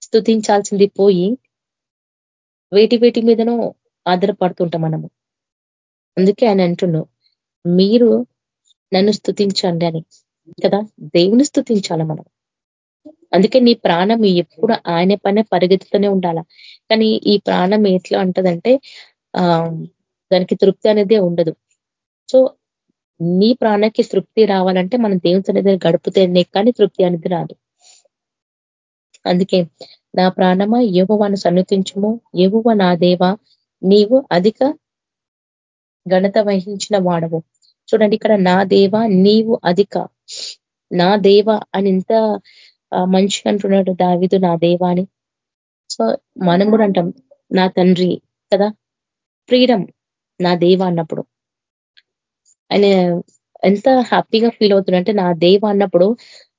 స్థుతించాల్సింది పోయి వేటి వేటి మీదనో ఆధారపడుతుంటాం మనము. అందుకే ఆయన అంటున్నాం మీరు నన్ను స్థుతించండి అని. కదా? దేవుని స్థుతించాలి మనం. అందుకే నీ ప్రాణం ఎప్పుడు ఆయన పైన పరిగెత్తుతూనే ఉండాల. కానీ ఈ ప్రాణం ఎట్లా అంటదంటే ఆ దానికి తృప్తి అనేది ఉండదు. సో నీ ప్రాణానికి తృప్తి రావాలంటే మనం దేవుని సన్నిధిని గడుపుతేనే కానీ తృప్తి అనేది రాదు. అందుకే నా ప్రాణమా యహువాను సన్నతించుము యహువ నా దేవ నీవు అధిక ఘనత వహించిన వాడవు. చూడండి ఇక్కడ నా దేవ నీవు అధిక. నా దేవ అని ఎంత మంచిగా అంటున్నాడు దావిదు నా దేవ అని. సో మనం కూడా అంటాం నా తండ్రి కదా. ఫ్రీడమ్ నా దేవ అన్నప్పుడు. ఆయన ఎంత హ్యాపీగా ఫీల్ అవుతుందంటే నా దేవ అన్నప్పుడు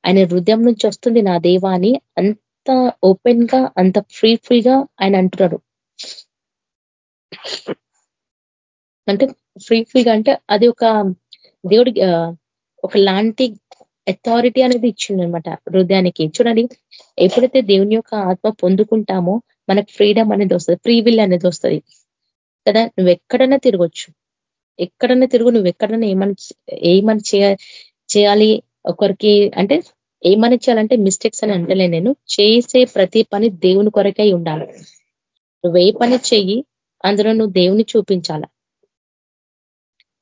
ఆయన హృదయం నుంచి వస్తుంది నా దేవ అని అంత ఓపెన్గా అంత ఫ్రీ ఫ్రీగా ఆయన అంటున్నాడు. అంటే ఫ్రీ ఫ్రీగా అంటే అది ఒక దేవుడి ఒక లాంటి అథారిటీ అనేది ఇచ్చిందనమాట హృదయానికి చూడండి ఎప్పుడైతే దేవుని యొక్క ఆత్మ పొందుకుంటామో మనకు ఫ్రీడమ్ అనేది వస్తుంది ఫ్రీ విల్ అనేది వస్తుంది. కదా నువ్వు ఎక్కడైనా తిరగొచ్చు. ఎక్కడన్నా తిరుగు నువ్వు ఎక్కడన్నా ఏమని ఏమని చేయాలి ఒకరికి అంటే ఏమని చేయాలంటే మిస్టేక్స్ అని అంటలే నేను. చేసే ప్రతి పని దేవుని కొరకై ఉండాలి. నువ్వు ఏ పని చెయ్యి అందులో నువ్వు దేవుని చూపించాలా.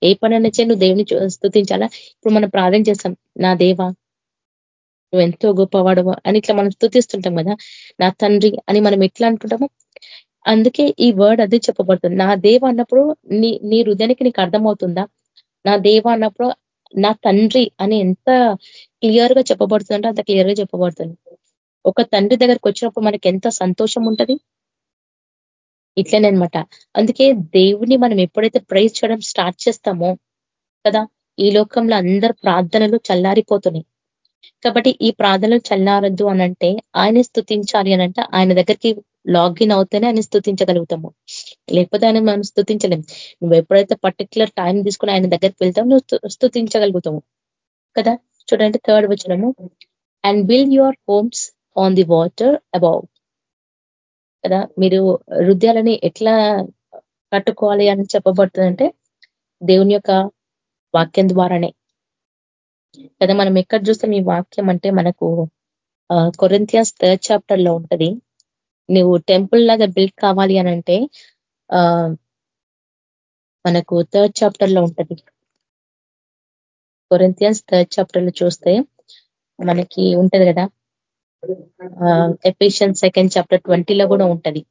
ఏ పనైనా నువ్వు దేవుని స్థుతించాలా ఇప్పుడు మనం ప్రార్థన చేస్తాం నా దేవా నువ్వు ఎంతో గొప్పవాడు అని ఇట్లా మనం స్థుతిస్తుంటాం కదా నా తండ్రి అని మనం ఎట్లా అనుకుంటాము? అందుకే ఈ వర్డ్ అది చెప్పబడుతుంది. నా దేవ అన్నప్పుడు నీ నీ హృదయానికి నీకు అర్థమవుతుందా? నా దేవ అన్నప్పుడు నా తండ్రి అని ఎంత క్లియర్గా చెప్పబడుతుందంటే అంత క్లియర్గా చెప్పబడుతుంది. ఒక తండ్రి దగ్గరికి వచ్చినప్పుడు మనకి ఎంత సంతోషం ఉంటది? ఇట్లనే అనమాట అందుకే దేవుని మనం ఎప్పుడైతే ప్రైజ్ చేయడం స్టార్ట్ చేస్తామో కదా ఈ లోకంలో అందరు ప్రార్థనలు చల్లారిపోతున్నాయి. కాబట్టి ఈ ప్రార్థనలు చల్లారద్దు అనంటే ఆయన స్థుతించాలి అనంటే ఆయన దగ్గరికి లాగిన్ అవుతేనే ఆయన స్థుతించగలుగుతాము లేకపోతే ఆయన మనం స్థుతించలేము నువ్వు ఎప్పుడైతే పర్టికులర్ టైం తీసుకుని ఆయన దగ్గరికి వెళ్తావు నువ్వు స్థుతించగలుగుతావు కదా? చూడండి థర్డ్ వచ్చినము and build your homes on the water above కదా? మీరు హృదయాలని ఎట్లా కట్టుకోవాలి అని చెప్పబడుతుందంటే దేవుని యొక్క వాక్యం ద్వారానే. కదా మనం ఎక్కడ చూస్తాం ఈ వాక్యం అంటే మనకు కొరింతియాస్ థర్డ్ చాప్టర్లో ఉంటది. నువ్వు టెంపుల్ లాగా బిల్డ్ కావాలి అని అంటే మనకు థర్డ్ చాప్టర్లో ఉంటది. కొరింతియన్స్ థర్డ్ చాప్టర్లో చూస్తే మనకి ఉంటది కదా? ఎఫిషియన్ సెకండ్ చాప్టర్ ట్వంటీలో కూడా ఉంటది.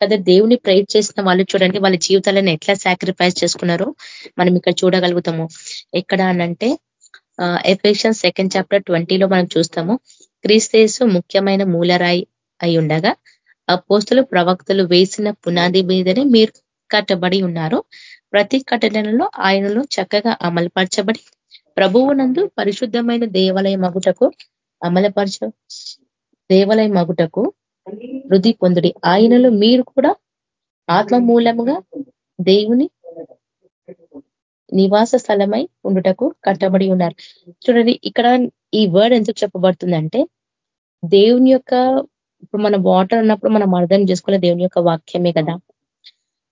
కదా దేవుని ప్రేర్ చేసిన వాళ్ళు చూడండి వాళ్ళ జీవితాలను ఎట్లా సాక్రిఫైస్ చేసుకున్నారో మనం ఇక్కడ చూడగలుగుతాము. ఎక్కడ అనంటే ఎఫిషియన్ సెకండ్ చాప్టర్ ట్వంటీలో మనం చూస్తాము. క్రీస్తేసు ముఖ్యమైన మూలరాయి అయి ఉండగా ఆ పోస్తులు ప్రవక్తలు వేసిన పునాది మీదనే మీరు కట్టబడి ఉన్నారు. ప్రతి కట్టడలలో ఆయనలో చక్కగా అమలుపరచబడి ప్రభువునందు పరిశుద్ధమైన దేవాలయ మగుటకు అమలుపరచ దేవాలయ మగుటకు వృద్ధి పొందుడి. ఆయనలో మీరు కూడా ఆత్మ మూలముగా దేవుని నివాస స్థలమై ఉండుటకు కట్టబడి ఉన్నారు. చూడండి ఇక్కడ ఈ వర్డ్ ఎందుకు చెప్పబడుతుందంటే దేవుని యొక్క ఇప్పుడు మన వాటర్ అన్నప్పుడు మనం అర్థం చేసుకునే దేవుని యొక్క వాక్యమే కదా.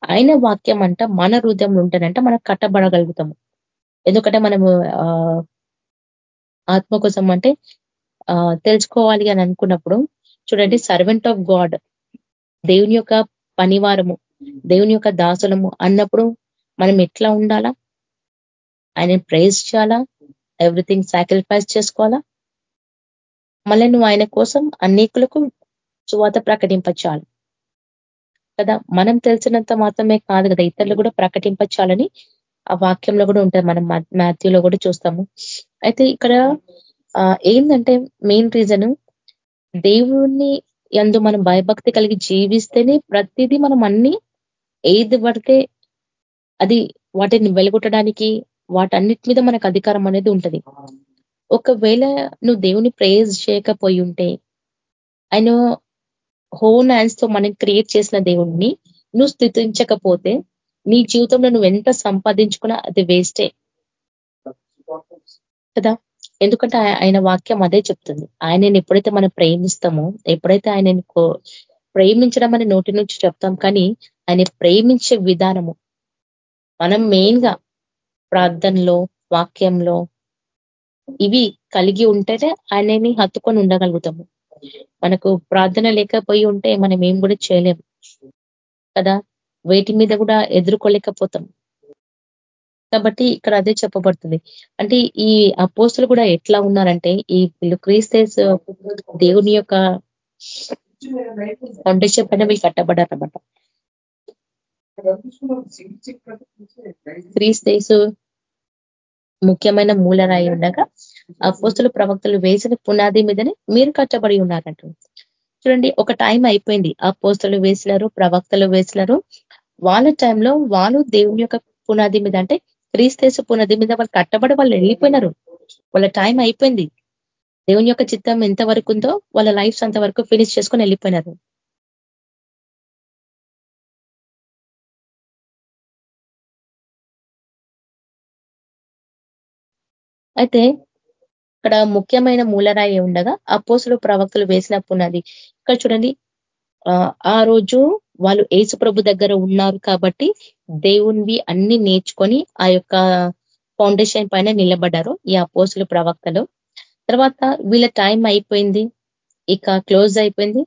ఆయన వాక్యం అంట మన హృదయంలో ఉంటేనంటే మనం కట్టబడగలుగుతాము. ఎందుకంటే మనము ఆత్మ కోసం అంటే తెలుసుకోవాలి అని అనుకున్నప్పుడు చూడండి సర్వెంట్ ఆఫ్ గాడ్ దేవుని యొక్క పనివారము దేవుని యొక్క దాసులము అన్నప్పుడు మనం ఎట్లా ఉండాలా? ఆయన ప్రైజ్ చేయాలా? ఎవ్రీథింగ్ సాక్రిఫైస్ చేసుకోవాలా? మళ్ళీ నువ్వు ఆయన కోసం అనేకులకు చువాత ప్రకటింపచాలి కదా? మనం తెలిసినంత మాత్రమే కాదు కదా? ఇతరులు కూడా ప్రకటింపచాలని ఆ వాక్యంలో కూడా ఉంటుంది. మనం మాథ్యూలో కూడా చూస్తాము. అయితే ఇక్కడ ఏంటంటే మెయిన్ రీజన్ దేవుణ్ణి ఎందు మనం భయభక్తి కలిగి జీవిస్తేనే ప్రతిదీ మనం అన్ని ఏది పడితే అది వాటిని వెలగొట్టడానికి వాటన్నిటి మీద మనకు అధికారం అనేది ఉంటుంది. ఒకవేళ నువ్వు దేవుని ప్రేజ్ చేయకపోయి ఉంటే ఆయన హోన్ హ్యాండ్స్తో మనం క్రియేట్ చేసిన దేవుణ్ణి నువ్వు స్థితించకపోతే నీ జీవితంలో నువ్వు ఎంత సంపాదించుకున్నా అది వేస్టే కదా? ఎందుకంటే ఆయన వాక్యం అదే చెప్తుంది. ఆయనని ఎప్పుడైతే మనం ప్రేమిస్తామో ఎప్పుడైతే ఆయనని ప్రేమించడం అని నోటి నుంచి చెప్తాం కానీ ఆయన ప్రేమించే విధానము మనం మెయిన్గా ప్రార్థనలో వాక్యంలో ఇవి కలిగి ఉంటేనే ఆయనని హత్తుకొని ఉండగలుగుతాము. మనకు ప్రార్థన లేకపోయి ఉంటే మనం ఏం కూడా చేయలేము. కదా? వేటి మీద కూడా ఎదుర్కోలేకపోతాం. కాబట్టి ఇక్కడ అదే చెప్పబడుతుంది. అంటే ఈ అపోస్తులు కూడా ఎట్లా ఉన్నారంటే ఈ వీళ్ళు క్రీస్తేస్ దేవుని యొక్క ఫౌండేషన్ పైన వీళ్ళు కట్టబడారనమాట క్రీస్తేసు ముఖ్యమైన మూలరాయి ఉండగా అపోస్తులు ప్రవక్తలు వేసిన పునాది మీదనే మీరు కట్టబడి ఉన్నారంట. చూడండి ఒక టైం అయిపోయింది. అపోస్తులు వేసినారు ప్రవక్తలు వేసినారు. వాళ్ళ టైంలో వాళ్ళు దేవుని యొక్క పునాది మీద అంటే క్రీస్తేసు పునది మీద వాళ్ళు కట్టబడి వాళ్ళు వెళ్ళిపోయినారు. వాళ్ళ టైం అయిపోయింది. దేవుని యొక్క చిత్తం ఎంత వరకు ఉందో వాళ్ళ లైఫ్స్ అంతవరకు ఫినిష్ చేసుకొని వెళ్ళిపోయినారు. అయితే ఇక్కడ ముఖ్యమైన మూలరాయి ఉండగా అపోసులు ప్రవక్తలు వేసిన పునాది ఇక్కడ చూడండి ఆ రోజు వాళ్ళు ఏసు ప్రభు దగ్గర ఉన్నారు కాబట్టి దేవుణ్ణి అన్ని నేర్చుకొని ఆ యొక్క ఫౌండేషన్ పైన నిలబడ్డారు ఈ అపోసులు ప్రవక్తలు. తర్వాత వీళ్ళ టైం అయిపోయింది. ఇక క్లోజ్ అయిపోయింది.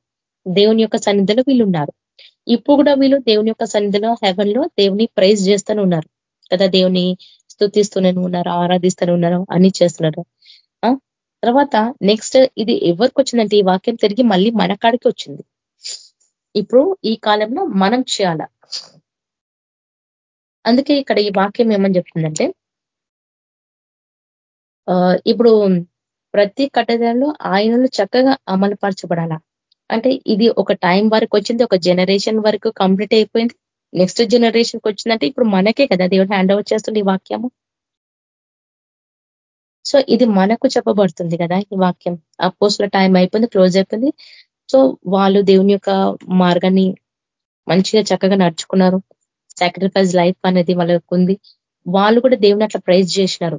దేవుని యొక్క సన్నిధిలో వీళ్ళు ఉన్నారు ఇప్పుడు కూడా వీళ్ళు దేవుని యొక్క సన్నిధిలో హెవెన్లో దేవుని ప్రైజ్ చేస్తూనే ఉన్నారు. కదా దేవుని స్థుతిస్తూనే ఉన్నారు ఆరాధిస్తూనే ఉన్నారు అన్ని చేస్తున్నారు. తర్వాత నెక్స్ట్ ఇది ఎవరికి వచ్చిందంటే ఈ వాక్యం తిరిగి మళ్ళీ మన కాడికి వచ్చింది. ఇప్పుడు ఈ కాలంలో మనం చేయాల? అందుకే ఇక్కడ ఈ వాక్యం ఏమని చెప్తుందంటే ఇప్పుడు ప్రతి కట్టడాల్లో ఆయనలు చక్కగా అమలుపరచబడాల? అంటే ఇది ఒక టైం వరకు వచ్చింది ఒక జనరేషన్ వరకు కంప్లీట్ అయిపోయింది నెక్స్ట్ జనరేషన్కి వచ్చిందంటే ఇప్పుడు మనకే కదా దేవుడు హ్యాండ్ ఓవర్ చేస్తుంది ఈ వాక్యము. సో ఇది మనకు చెప్పబడుతుంది కదా ఈ వాక్యం. ఆ పోస్ట్లో టైం అయిపోయింది క్లోజ్ అయిపోయింది. సో వాళ్ళు దేవుని యొక్క మార్గాన్ని మంచిగా చక్కగా నడుచుకున్నారు. సాక్రిఫైస్ లైఫ్ అనేది వాళ్ళకు ఉంది. వాళ్ళు కూడా దేవుని అట్లా ప్రైజ్ చేసినారు.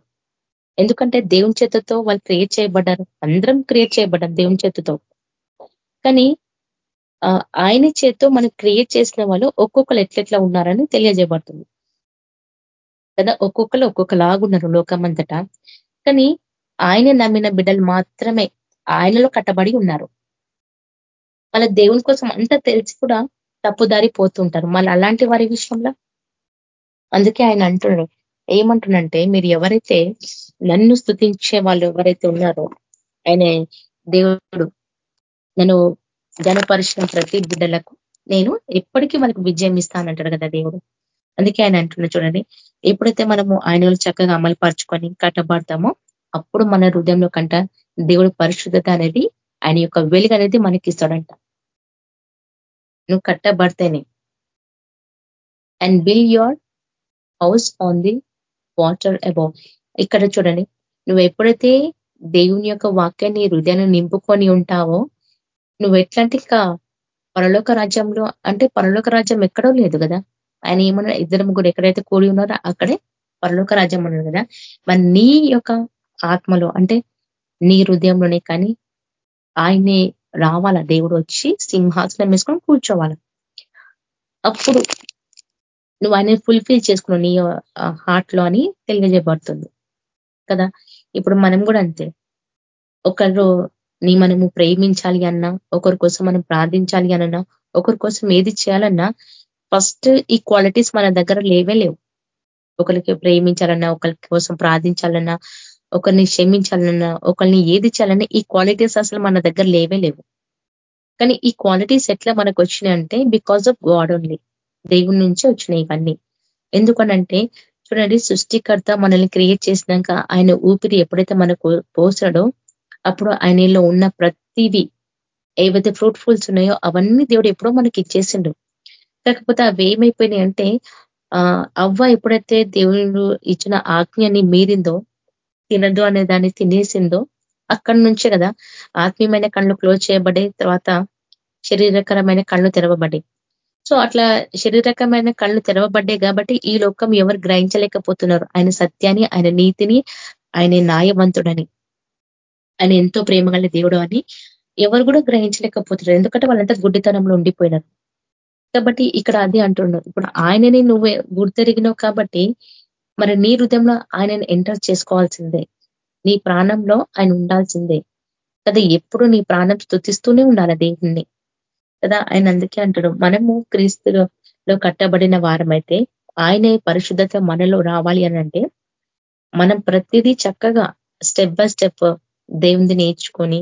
ఎందుకంటే దేవుని చేతితో వాళ్ళు క్రియేట్ చేయబడ్డారు. అందరం క్రియేట్ చేయబడ్డారు దేవుని చేతితో కానీ ఆయన చేత్తో మనం క్రియేట్ చేసిన వాళ్ళు ఒక్కొక్కరు ఎట్లెట్లా ఉన్నారని తెలియజేయబడుతుంది. కదా ఒక్కొక్కరు ఒక్కొక్కలాగున్నారు అంతటా కానీ ఆయన నమ్మిన బిడ్డలు మాత్రమే ఆయనలో కట్టబడి ఉన్నారు. వాళ్ళ దేవుని కోసం అంతా తెలిసి కూడా తప్పుదారి పోతుంటారు మళ్ళీ అలాంటి వారి విషయంలో? అందుకే ఆయన అంటున్నాడు. ఏమంటున్నంటే మీరు ఎవరైతే నన్ను స్థుతించే వాళ్ళు ఎవరైతే ఉన్నారో ఆయన దేవుడు. నన్ను జనపరిచిన ప్రతి బిడ్డలకు నేను ఎప్పటికీ మనకు విజయం ఇస్తానంటాడు కదా దేవుడు. అందుకే ఆయన అంటున్నాడు చూడండి ఎప్పుడైతే మనము ఆయన చక్కగా అమలు పరుచుకొని కట్టబడతామో అప్పుడు మన హృదయంలో కంట దేవుడు పరిశుద్ధత అనేది ఆయన యొక్క వెలుగు అనేది మనకి ఇస్తాడంట నువ్వు కట్టబడితేనే. And build your house on the water above ఇక్కడ చూడండి నువ్వు ఎప్పుడైతే దేవుని యొక్క వాక్యాన్ని హృదయాన్ని నింపుకొని ఉంటావో నువ్వు ఎట్లాంటి ఇంకా పరలోక రాజ్యంలో అంటే పరలోక రాజ్యం ఎక్కడో లేదు కదా. ఆయన ఏమన్నా ఇద్దరు ముగ్గురు ఎక్కడైతే కూడి ఉన్నారో అక్కడే పరలోక రాజ్యం ఉన్నారు కదా. మరి నీ యొక్క ఆత్మలో అంటే నీ హృదయంలోనే కానీ ఆయనే రావాల? దేవుడు వచ్చి సింహాసనం వేసుకొని కూర్చోవాలి? అప్పుడు నువ్వు ఆయన ఫుల్ఫిల్ చేసుకున్నావు నీ హార్ట్లో అని తెలియజేయబడుతుంది. కదా? ఇప్పుడు మనం కూడా అంతే. ఒకరు నీ మనము ప్రేమించాలి అన్నా ఒకరి కోసం మనం ప్రార్థించాలి అన్నా ఒకరి కోసం ఏది చేయాలన్నా ఫస్ట్ ఈ క్వాలిటీస్ మన దగ్గర లేవే లేవు. ఒకరికి ప్రేమించాలన్నా ఒకరి కోసం ప్రార్థించాలన్నా ఒకరిని క్షమించాలన్నా ఒకరిని ఏది చేయాలన్నా ఈ క్వాలిటీస్ అసలు మన దగ్గర లేవే లేవు. కానీ ఈ క్వాలిటీస్ ఎట్లా మనకు వచ్చినాయి అంటే బికాస్ ఆఫ్ గాడ్ ఓన్లీ దేవుడి నుంచే వచ్చినాయి ఇవన్నీ. ఎందుకనంటే చూడండి సృష్టికర్త మనల్ని క్రియేట్ చేసినాక ఆయన ఊపిరి ఎప్పుడైతే మనకు పోసాడో అప్పుడు ఆయనలో ఉన్న ప్రతివి ఏవైతే ఫ్రూట్ఫుల్స్ ఉన్నాయో అవన్నీ దేవుడు ఎప్పుడో మనకి ఇచ్చేసిండు. కాకపోతే అవి ఏమైపోయినాయి అంటే అవ్వ ఎప్పుడైతే దేవుడు ఇచ్చిన ఆజ్ఞని మీరిందో తినదు అనే దాన్ని తినేసిందో అక్కడి నుంచే కదా ఆత్మీయమైన కళ్ళు క్లోజ్ చేయబడి తర్వాత శరీరకరమైన కళ్ళు తెరవబడ్డాయి. సో అట్లా శరీరకమైన కళ్ళు తెరవబడ్డాయి కాబట్టి ఈ లోకం ఎవరు గ్రహించలేకపోతున్నారు? ఆయన సత్యాన్ని ఆయన నీతిని ఆయన న్యాయవంతుడని ఆయన ఎంతో ప్రేమగల దేవుడు అని ఎవరు కూడా గ్రహించలేకపోతున్నారు. ఎందుకంటే వాళ్ళంతా గుడ్డితనంలో ఉండిపోయినారు. కాబట్టి ఇక్కడ అది అంటున్నారు. ఇప్పుడు ఆయనని నువ్వు గుర్తెరిగినావు కాబట్టి మరి నీ హృదయంలో ఆయనను ఎంటర్ చేసుకోవాల్సిందే. నీ ప్రాణంలో ఆయన ఉండాల్సిందే. కదా ఎప్పుడు నీ ప్రాణం స్థుతిస్తూనే ఉండాలి దేవుణ్ణి. కదా ఆయన అందుకే అంటాడు మనము క్రీస్తులో కట్టబడిన వారమైతే ఆయనే పరిశుద్ధత మనలో రావాలి అని అంటే మనం ప్రతిదీ చక్కగా స్టెప్ బై స్టెప్ దేవుని నేర్చుకొని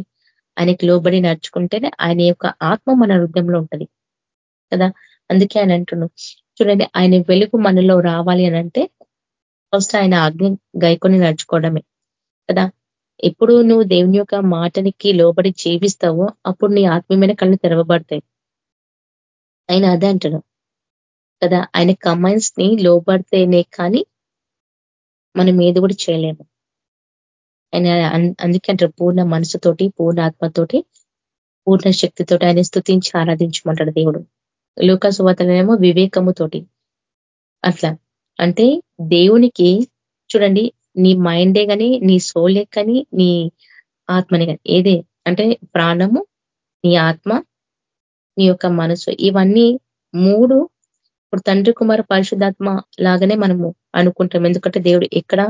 ఆయనకి లోబడి నడుచుకుంటేనే ఆయన యొక్క ఆత్మ మన హృదయంలో ఉంటుంది. కదా అందుకే ఆయన అంటున్నాడు చూడండి ఆయన వెలుగు మనలో రావాలి అని అంటే ఫస్ట్ ఆయన ఆజ్ఞ గైకొని నడుచుకోవడమే. కదా? ఎప్పుడు నువ్వు దేవుని యొక్క మాటనికి లోబడి జీవిస్తావో అప్పుడు నీ ఆత్మీయమైన కళ్ళు తెరవబడతాయి. ఆయన అదే అంటాడు. కదా? ఆయన కమాండ్స్ని లోబడితేనే కానీ మనం ఏది కూడా చేయలేము. ఆయన అందుకే అంటారు పూర్ణ మనసుతోటి పూర్ణ ఆత్మతోటి పూర్ణ శక్తితోటి ఆయన స్థుతించి ఆరాధించమంటాడు దేవుడు. లోకసువతనేమో వివేకముతోటి. అట్లా. అంటే దేవునికి చూడండి నీ మైండే కానీ నీ సోలే కానీ నీ ఆత్మని కానీ ఏదే? అంటే ప్రాణము నీ ఆత్మ నీ యొక్క మనసు ఇవన్నీ మూడు ఇప్పుడు తండ్రి కుమార పరిశుద్ధాత్మ లాగానే మనము అనుకుంటాం. ఎందుకంటే దేవుడు ఎక్కడ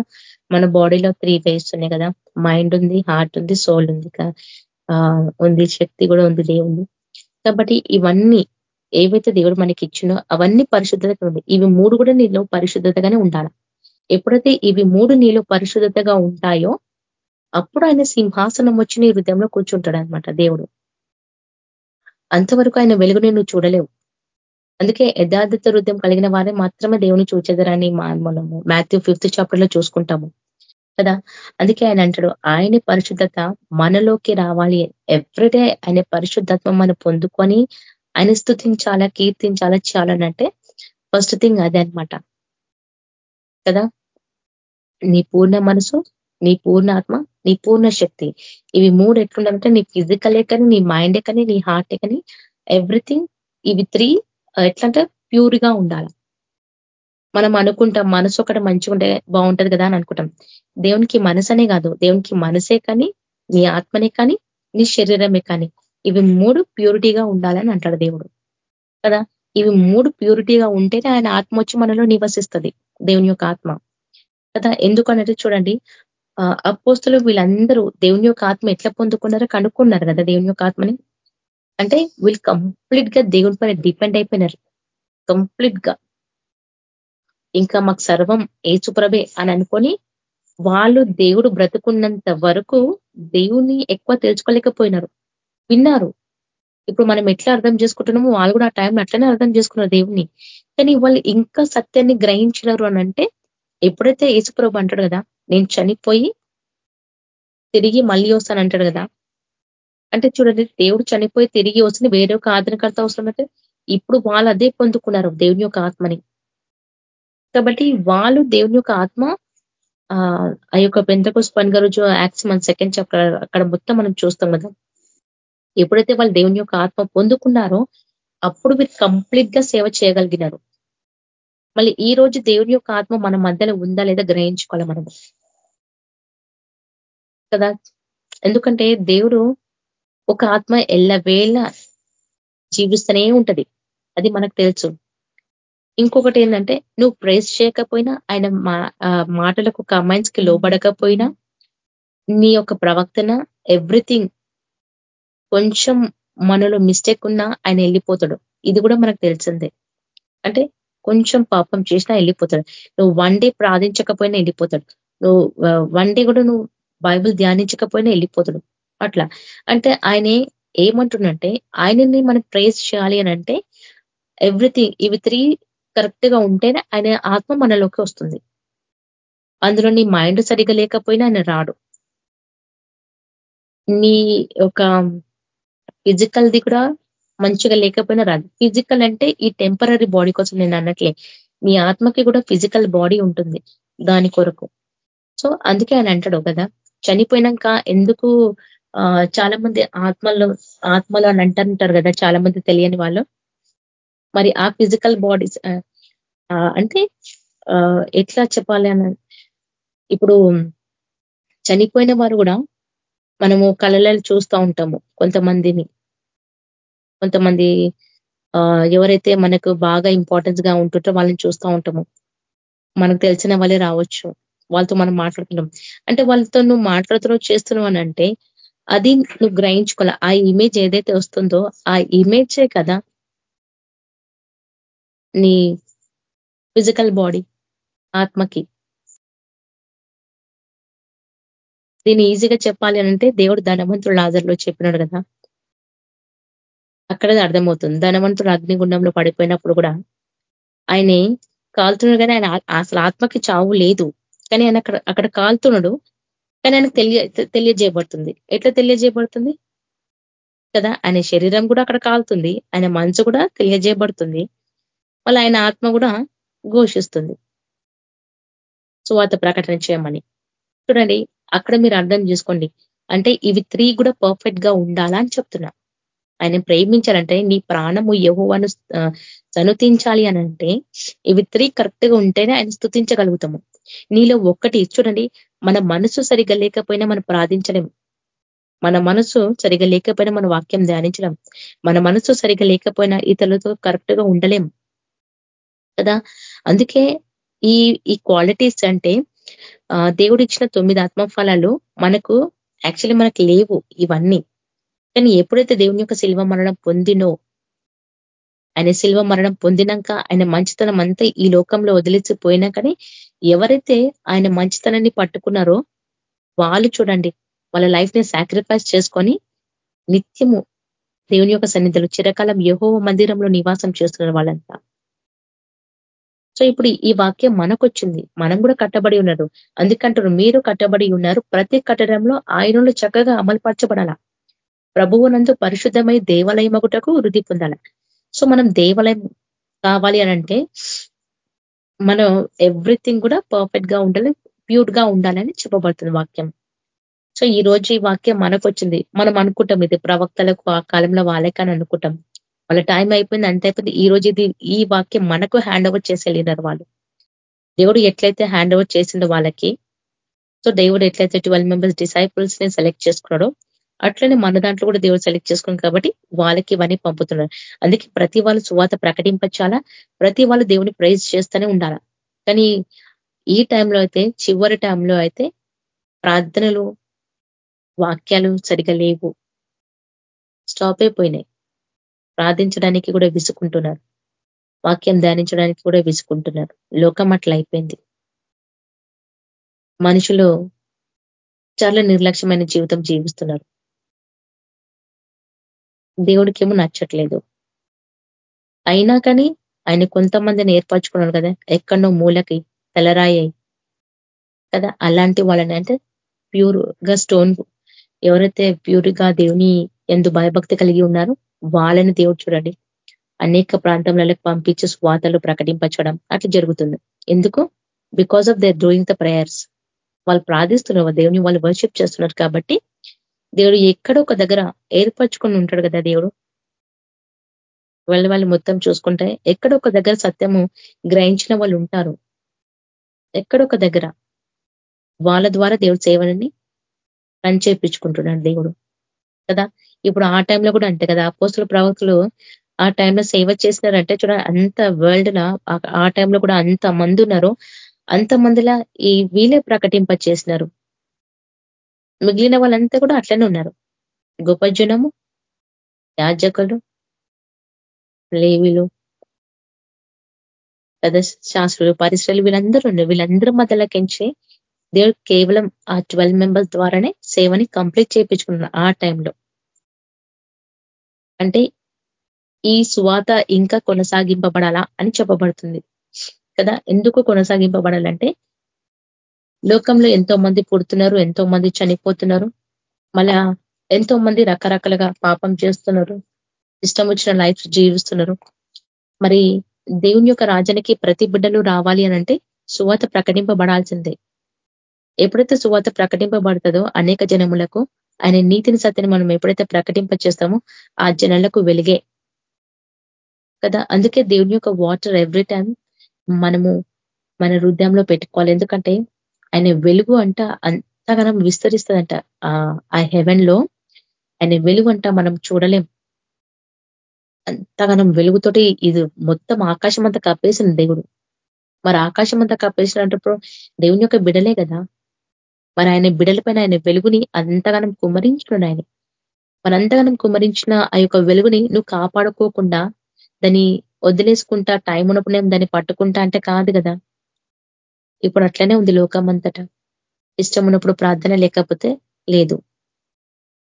మన బాడీలో త్రీ వేస్ ఉన్నాయి కదా. మైండ్ ఉంది హార్ట్ ఉంది సోల్ ఉంది. ఉంది శక్తి కూడా ఉంది దేవుడు కాబట్టి ఇవన్నీ ఏవైతే దేవుడు మనకి ఇచ్చినో అవన్నీ పరిశుద్ధత ఉంది ఇవి మూడు కూడా నీలో పరిశుద్ధతగానే ఉండాలి? ఎప్పుడైతే ఇవి మూడు నీలో పరిశుద్ధతగా ఉంటాయో అప్పుడు ఆయన సింహాసనం వచ్చి నీ హృదయంలో కూర్చుంటాడు అనమాట దేవుడు. అంతవరకు ఆయన వెలుగుని నువ్వు చూడలేవు. అందుకే యథార్థత హృదయం కలిగిన వారే మాత్రమే దేవుని చూచేదరని మనము మాథ్యూ ఫిఫ్త్ చాప్టర్లో చూసుకుంటాము. కదా? అందుకే ఆయన అంటాడు ఆయన పరిశుద్ధత మనలోకి రావాలి. ఎవ్రీడే ఆయన పరిశుద్ధత్వం మనం పొందుకొని ఆయన స్థుతించాలా కీర్తించాలా చేయాలనంటే ఫస్ట్ థింగ్ అదే అనమాట కదా? నీ పూర్ణ మనసు నీ పూర్ణ ఆత్మ నీ పూర్ణ శక్తి. ఇవి మూడు ఎట్లుండాలంటే నీ ఫిజికలే కానీ నీ మైండే కానీ నీ హార్టే కానీ ఎవ్రీథింగ్ ఇవి త్రీ ఎట్లంటే ప్యూర్గా ఉండాలి. మనం అనుకుంటాం మనసు ఒకటి మంచిగా ఉంటే బాగుంటది కదా అని అనుకుంటాం. దేవునికి మనసనే కాదు. దేవునికి మనసే కానీ నీ ఆత్మనే కానీ నీ శరీరమే కానీ. ఇవి మూడు ప్యూరిటీగా ఉండాలని అంటాడు దేవుడు. కదా? ఇవి మూడు ప్యూరిటీగా ఉంటేనే ఆయన ఆత్మ వచ్చి మనలో నివసిస్తుంది దేవుని యొక్క ఆత్మ. కదా? ఎందుకనంటే చూడండి. అపోస్తులు వీళ్ళందరూ దేవుని యొక్క ఆత్మ ఎట్లా పొందుకున్నారో కనుక్కున్నారు కదా దేవుని యొక్క ఆత్మని? అంటే వీళ్ళు కంప్లీట్గా దేవుని పైన డిపెండ్ అయిపోయినారు. కంప్లీట్గా ఇంకా మాకు సర్వం ఏచుప్రభే అని అనుకొని వాళ్ళు దేవుడు బ్రతుకున్నంత వరకు దేవుని ఎక్కువ తెలుసుకోలేకపోయినారు. విన్నారు. ఇప్పుడు మనం ఎట్లా అర్థం చేసుకుంటున్నామో వాళ్ళు కూడా ఆ టైంలో అట్లనే అర్థం చేసుకున్నారు దేవుని కానీ వాళ్ళు ఇంకా సత్యాన్ని గ్రహించినారు అని అంటే ఎప్పుడైతే యేసుప్రభు అంటాడు కదా నేను చనిపోయి తిరిగి మళ్ళీ వస్తాను అంటాడు కదా. అంటే చూడండి దేవుడు చనిపోయి తిరిగి వస్తుంది వేరే ఒక ఆదరణకర్త అవసరం అయితే ఇప్పుడు వాళ్ళు అదే పొందుకున్నారు దేవుని యొక్క ఆత్మని. కాబట్టి వాళ్ళు దేవుని యొక్క ఆత్మ ఆ యొక్క పెంతకోస్ పనిగా రోజు యాక్స్ మన సెకండ్ చాప్టర్ అక్కడ మొత్తం మనం చూస్తాం కదా. ఎప్పుడైతే వాళ్ళు దేవుని యొక్క ఆత్మ పొందుకున్నారో అప్పుడు మీరు కంప్లీట్గా సేవ చేయగలిగినారు. మళ్ళీ ఈ రోజు దేవుని యొక్క ఆత్మ మన మధ్యలో ఉందా లేదా గ్రహించుకోవాలి మనం కదా? ఎందుకంటే దేవుడు ఒక ఆత్మ ఎల్లవేళ జీవిస్తూనే ఉంటది. అది మనకు తెలుసు. ఇంకొకటి ఏంటంటే నువ్వు ప్రేస్ చేయకపోయినా ఆయన మాటలకు కమెంట్స్కి లోబడకపోయినా నీ యొక్క ప్రవక్తన ఎవ్రీథింగ్ కొంచెం మనలో మిస్టేక్ ఉన్నా ఆయన వెళ్ళిపోతాడు. ఇది కూడా మనకు తెలిసిందే. అంటే కొంచెం పాపం చేసినా వెళ్ళిపోతాడు. నువ్వు వన్ డే ప్రార్థించకపోయినా వెళ్ళిపోతాడు. నువ్వు వన్ డే కూడా నువ్వు బైబుల్ ధ్యానించకపోయినా వెళ్ళిపోతాడు. అట్లా. అంటే ఆయన ఏమంటుండంటే ఆయనని మనం ప్రేస్ చేయాలి అని అంటే ఎవ్రీథింగ్ ఇవి త్రీ కరెక్ట్గా ఉంటేనే ఆయన ఆత్మ మనలోకి వస్తుంది. అందులో నీ మైండ్ సరిగా లేకపోయినా ఆయన రాడు. నీ ఒక ఫిజికల్ది కూడా మంచిగా లేకపోయినా రాదు. ఫిజికల్ అంటే ఈ టెంపరీ బాడీ కోసం నేను అన్నట్లే మీ ఆత్మకి కూడా ఫిజికల్ బాడీ ఉంటుంది దాని కొరకు. సో అందుకే ఆయన అంటాడు కదా చనిపోయినాక ఎందుకు చాలా మంది ఆత్మలో ఆత్మలు అని అంటారు కదా చాలా మంది తెలియని వాళ్ళు. మరి ఆ ఫిజికల్ బాడీస్ అంటే ఎట్లా చెప్పాలి అని ఇప్పుడు చనిపోయిన వారు కూడా మనము కళలలో చూస్తూ ఉంటాము కొంతమందిని. కొంతమంది ఎవరైతే మనకు బాగా ఇంపార్టెన్స్గా ఉంటుంటో వాళ్ళని చూస్తూ ఉంటాము. మనకు తెలిసిన వాళ్ళే రావచ్చు. వాళ్ళతో మనం మాట్లాడుతున్నాం అంటే వాళ్ళతో నువ్వు మాట్లాడుతున్నావు చేస్తున్నావు అని అంటే అది నువ్వు గ్రహించుకోవాలి. ఆ ఇమేజ్ ఏదైతే వస్తుందో ఆ ఇమేజే కదా నీ ఫిజికల్ బాడీ ఆత్మకి. దీన్ని ఈజీగా చెప్పాలి అంటే దేవుడు ధనవంతుడు లాజర్లో చెప్పినాడు కదా. అక్కడ అర్థమవుతుంది. ధనవంతుడు అగ్నిగుండంలో పడిపోయినప్పుడు కూడా ఆయనే కాలుతున్నాడు కానీ ఆయన అసలు ఆత్మకి చావు లేదు. కానీ ఆయన అక్కడ అక్కడ కాలుతున్నాడు. కానీ ఆయనకు తెలియ తెలియజేయబడుతుంది. ఎట్లా తెలియజేయబడుతుంది? కదా ఆయన శరీరం కూడా అక్కడ కాలుతుంది. ఆయన మనసు కూడా తెలియజేయబడుతుంది. మళ్ళీ ఆయన ఆత్మ కూడా ఘోషిస్తుంది. సువాత ప్రకటన చేయమని. చూడండి అక్కడ మీరు అర్థం చేసుకోండి. అంటే ఇవి త్రీ కూడా పర్ఫెక్ట్గా ఉండాలా అని చెప్తున్నా. ఆయన ప్రేమించాలంటే నీ ప్రాణము యహోవాను సనుతించాలి అని అంటే ఇవి త్రీ కరెక్ట్గా ఉంటేనే ఆయన స్థుతించగలుగుతాము నీలో ఒక్కటి చూడండి మన మనసు సరిగా లేకపోయినా మనం ప్రార్థించలేం మన మనసు సరిగా లేకపోయినా మన వాక్యం ధ్యానించడం మన మనసు సరిగా లేకపోయినా ఇతరులతో కరెక్ట్గా ఉండలేం కదా? అందుకే ఈ ఈ క్వాలిటీస్ అంటే దేవుడు ఇచ్చిన తొమ్మిది ఆత్మఫలాలు మనకు యాక్చువల్లీ మనకు లేవు ఇవన్నీ. కానీ ఎప్పుడైతే దేవుని యొక్క శిల్వ మరణం పొందినో ఆయన శిల్వ మరణం పొందినాక ఆయన మంచితనం అంతా ఈ లోకంలో వదిలిసిపోయినా కానీ ఎవరైతే ఆయన మంచితనాన్ని పట్టుకున్నారో వాళ్ళు చూడండి వాళ్ళ లైఫ్ని సాక్రిఫైస్ చేసుకొని నిత్యము దేవుని యొక్క సన్నిధులు చిరకాలం యహో మందిరంలో నివాసం చేస్తున్నారు వాళ్ళంతా. సో ఇప్పుడు ఈ వాక్యం మనకొచ్చింది. మనం కూడా కట్టబడి ఉన్నారు అందుకంటారు మీరు కట్టబడి ఉన్నారు. ప్రతి కట్టడంలో ఆయనలో చక్కగా అమలుపరచబడాల? ప్రభువునందు పరిశుద్ధమై దేవాలయమగుటకు వృద్ధి పొందాల? సో మనం దేవాలయం కావాలి అనంటే మనం ఎవ్రీథింగ్ కూడా పర్ఫెక్ట్గా ఉండాలి ప్యూర్గా ఉండాలని చెప్పబడుతుంది వాక్యం. సో ఈ రోజు ఈ వాక్యం మనకు వచ్చింది మనం అనుకుంటాం ఇది ప్రవక్తలకు ఆ కాలంలో వాళ్ళే అనుకుంటాం. వాళ్ళ టైం అయిపోయింది అంత అయిపోయింది. ఈ రోజు ఇది ఈ వాక్యం మనకు హ్యాండ్ ఓవర్ చేసి వెళ్ళినారు వాళ్ళు. దేవుడు ఎట్లయితే హ్యాండ్ ఓవర్ చేసిండో వాళ్ళకి సో దేవుడు ఎట్లయితే ట్వెల్వ్ మెంబర్స్ డిసైపుల్స్ని సెలెక్ట్ చేసుకున్నాడో అట్లనే మన దాంట్లో కూడా దేవుడు సెలెక్ట్ చేసుకుని కాబట్టి వాళ్ళకి ఇవన్నీ పంపుతున్నారు అందుకే ప్రతి వాళ్ళు సువాత ప్రకటించాలా ప్రతి వాళ్ళు దేవుని ప్రైజ్ చేస్తూనే ఉండాల? కానీ ఈ టైంలో అయితే చివరి టైంలో అయితే ప్రార్థనలు వాక్యాలు సరిగా లేవు. స్టాప్ అయిపోయినాయి. ప్రార్థించడానికి కూడా విసుకుంటున్నారు వాక్యం ధ్యానించడానికి కూడా విసుకుంటున్నారు లోకం అట్లా అయిపోయింది. మనుషులు చాలా నిర్లక్ష్యమైన జీవితం జీవిస్తున్నారు. దేవుడికేమో నచ్చట్లేదు. అయినా కానీ ఆయన కొంతమందిని ఏర్పరచుకున్నాడు కదా ఎక్కడో మూలకి తెలరాయి కదా. అలాంటి వాళ్ళని అంటే ప్యూర్గా స్టోన్ ఎవరైతే ప్యూర్గా దేవుని ఎందు భయభక్తి కలిగి ఉన్నారు. వాళ్ళని దేవుడు చూడండి. అనేక ప్రాంతంలోకి పంపించి స్వాతలు ప్రకటింపచడం అట్లా జరుగుతుంది. ఎందుకు? Because of their doing the prayers వాళ్ళు ప్రార్థిస్తున్నారు. దేవుని వాళ్ళు వర్షిప్ చేస్తున్నారు కాబట్టి దేవుడు ఎక్కడో ఒక దగ్గర ఏర్పరచుకొని ఉంటాడు కదా దేవుడు. వాళ్ళ వాళ్ళు మొత్తం చూసుకుంటే ఎక్కడొక దగ్గర సత్యము గ్రహించిన వాళ్ళు ఉంటారు. ఎక్కడొక దగ్గర వాళ్ళ ద్వారా దేవుడు సేవలని పని చేయించుకుంటున్నాడు దేవుడు. కదా? ఇప్పుడు ఆ టైంలో కూడా అంతే కదా. అపోస్తుల ప్రవక్తులు ఆ టైంలో సేవ చేసినారంటే చూడండి అంత వరల్డ్ లా ఆ టైంలో కూడా అంత మంది ఉన్నారు. అంత మందిలా ఈ వీలే ప్రకటింప చేసినారు మిగిలిన వాళ్ళంతా కూడా అట్లనే ఉన్నారు. గొప్ప జనము యాజకులు లేవిలు పెద్ద శాస్త్రులు పరిశ్రమలు వీళ్ళందరూ ఉన్నారు. వీళ్ళందరూ మధ్యలోకించి దేవుడు కేవలం ఆ ట్వెల్వ్ మెంబర్స్ ద్వారానే సేవని కంప్లీట్ చేయించుకున్నారు ఆ టైంలో అంటే ఈ సువాత ఇంకా కొనసాగింపబడాలా అని చెప్పబడుతుంది. కదా? ఎందుకు కొనసాగింపబడాలంటే లోకంలో ఎంతో మంది పుడుతున్నారు ఎంతో మంది చనిపోతున్నారు. మళ్ళా ఎంతో మంది రకరకాలుగా పాపం చేస్తున్నారు ఇష్టం వచ్చిన లైఫ్ జీవిస్తున్నారు. మరి దేవుని యొక్క రాజానికి ప్రతి బిడ్డలు రావాలి అనంటే సువాత ప్రకటింపబడాల్సిందే. ఎప్పుడైతే సువాత ప్రకటింపబడుతుందో అనేక జనములకు ఆయన నీతిని సత్యని మనం ఎప్పుడైతే ప్రకటింప చేస్తామో ఆ జనాలకు వెలిగే. కదా? అందుకే దేవుని యొక్క వాటర్ ఎవ్రీ టైం మనము మన హృదయంలో పెట్టుకోవాలి. ఎందుకంటే ఆయన వెలుగు అంట అంతగానం విస్తరిస్తుందంట. ఆ హెవెన్లో ఆయన వెలుగు అంట మనం చూడలేం. అంతగానం వెలుగుతోటి ఇది మొత్తం ఆకాశం అంతా కప్పేసిన దేవుడు. మరి ఆకాశం అంతా కప్పేసినప్పుడు దేవుని యొక్క బిడలే కదా? మరి ఆయన బిడలపైన ఆయన వెలుగుని అంతగానం కుమ్మరించున్నాడు ఆయన. మనంతగానం కుమ్మరించిన ఆ యొక్క వెలుగుని నువ్వు కాపాడుకోకుండా దాన్ని వదిలేసుకుంటా టైం ఉన్నప్పుడు దాన్ని పట్టుకుంటా అంటే కాదు కదా. ఇప్పుడు అట్లనే ఉంది లోకం అంతటా ఇష్టం ఉన్నప్పుడు ప్రార్థన లేకపోతే లేదు.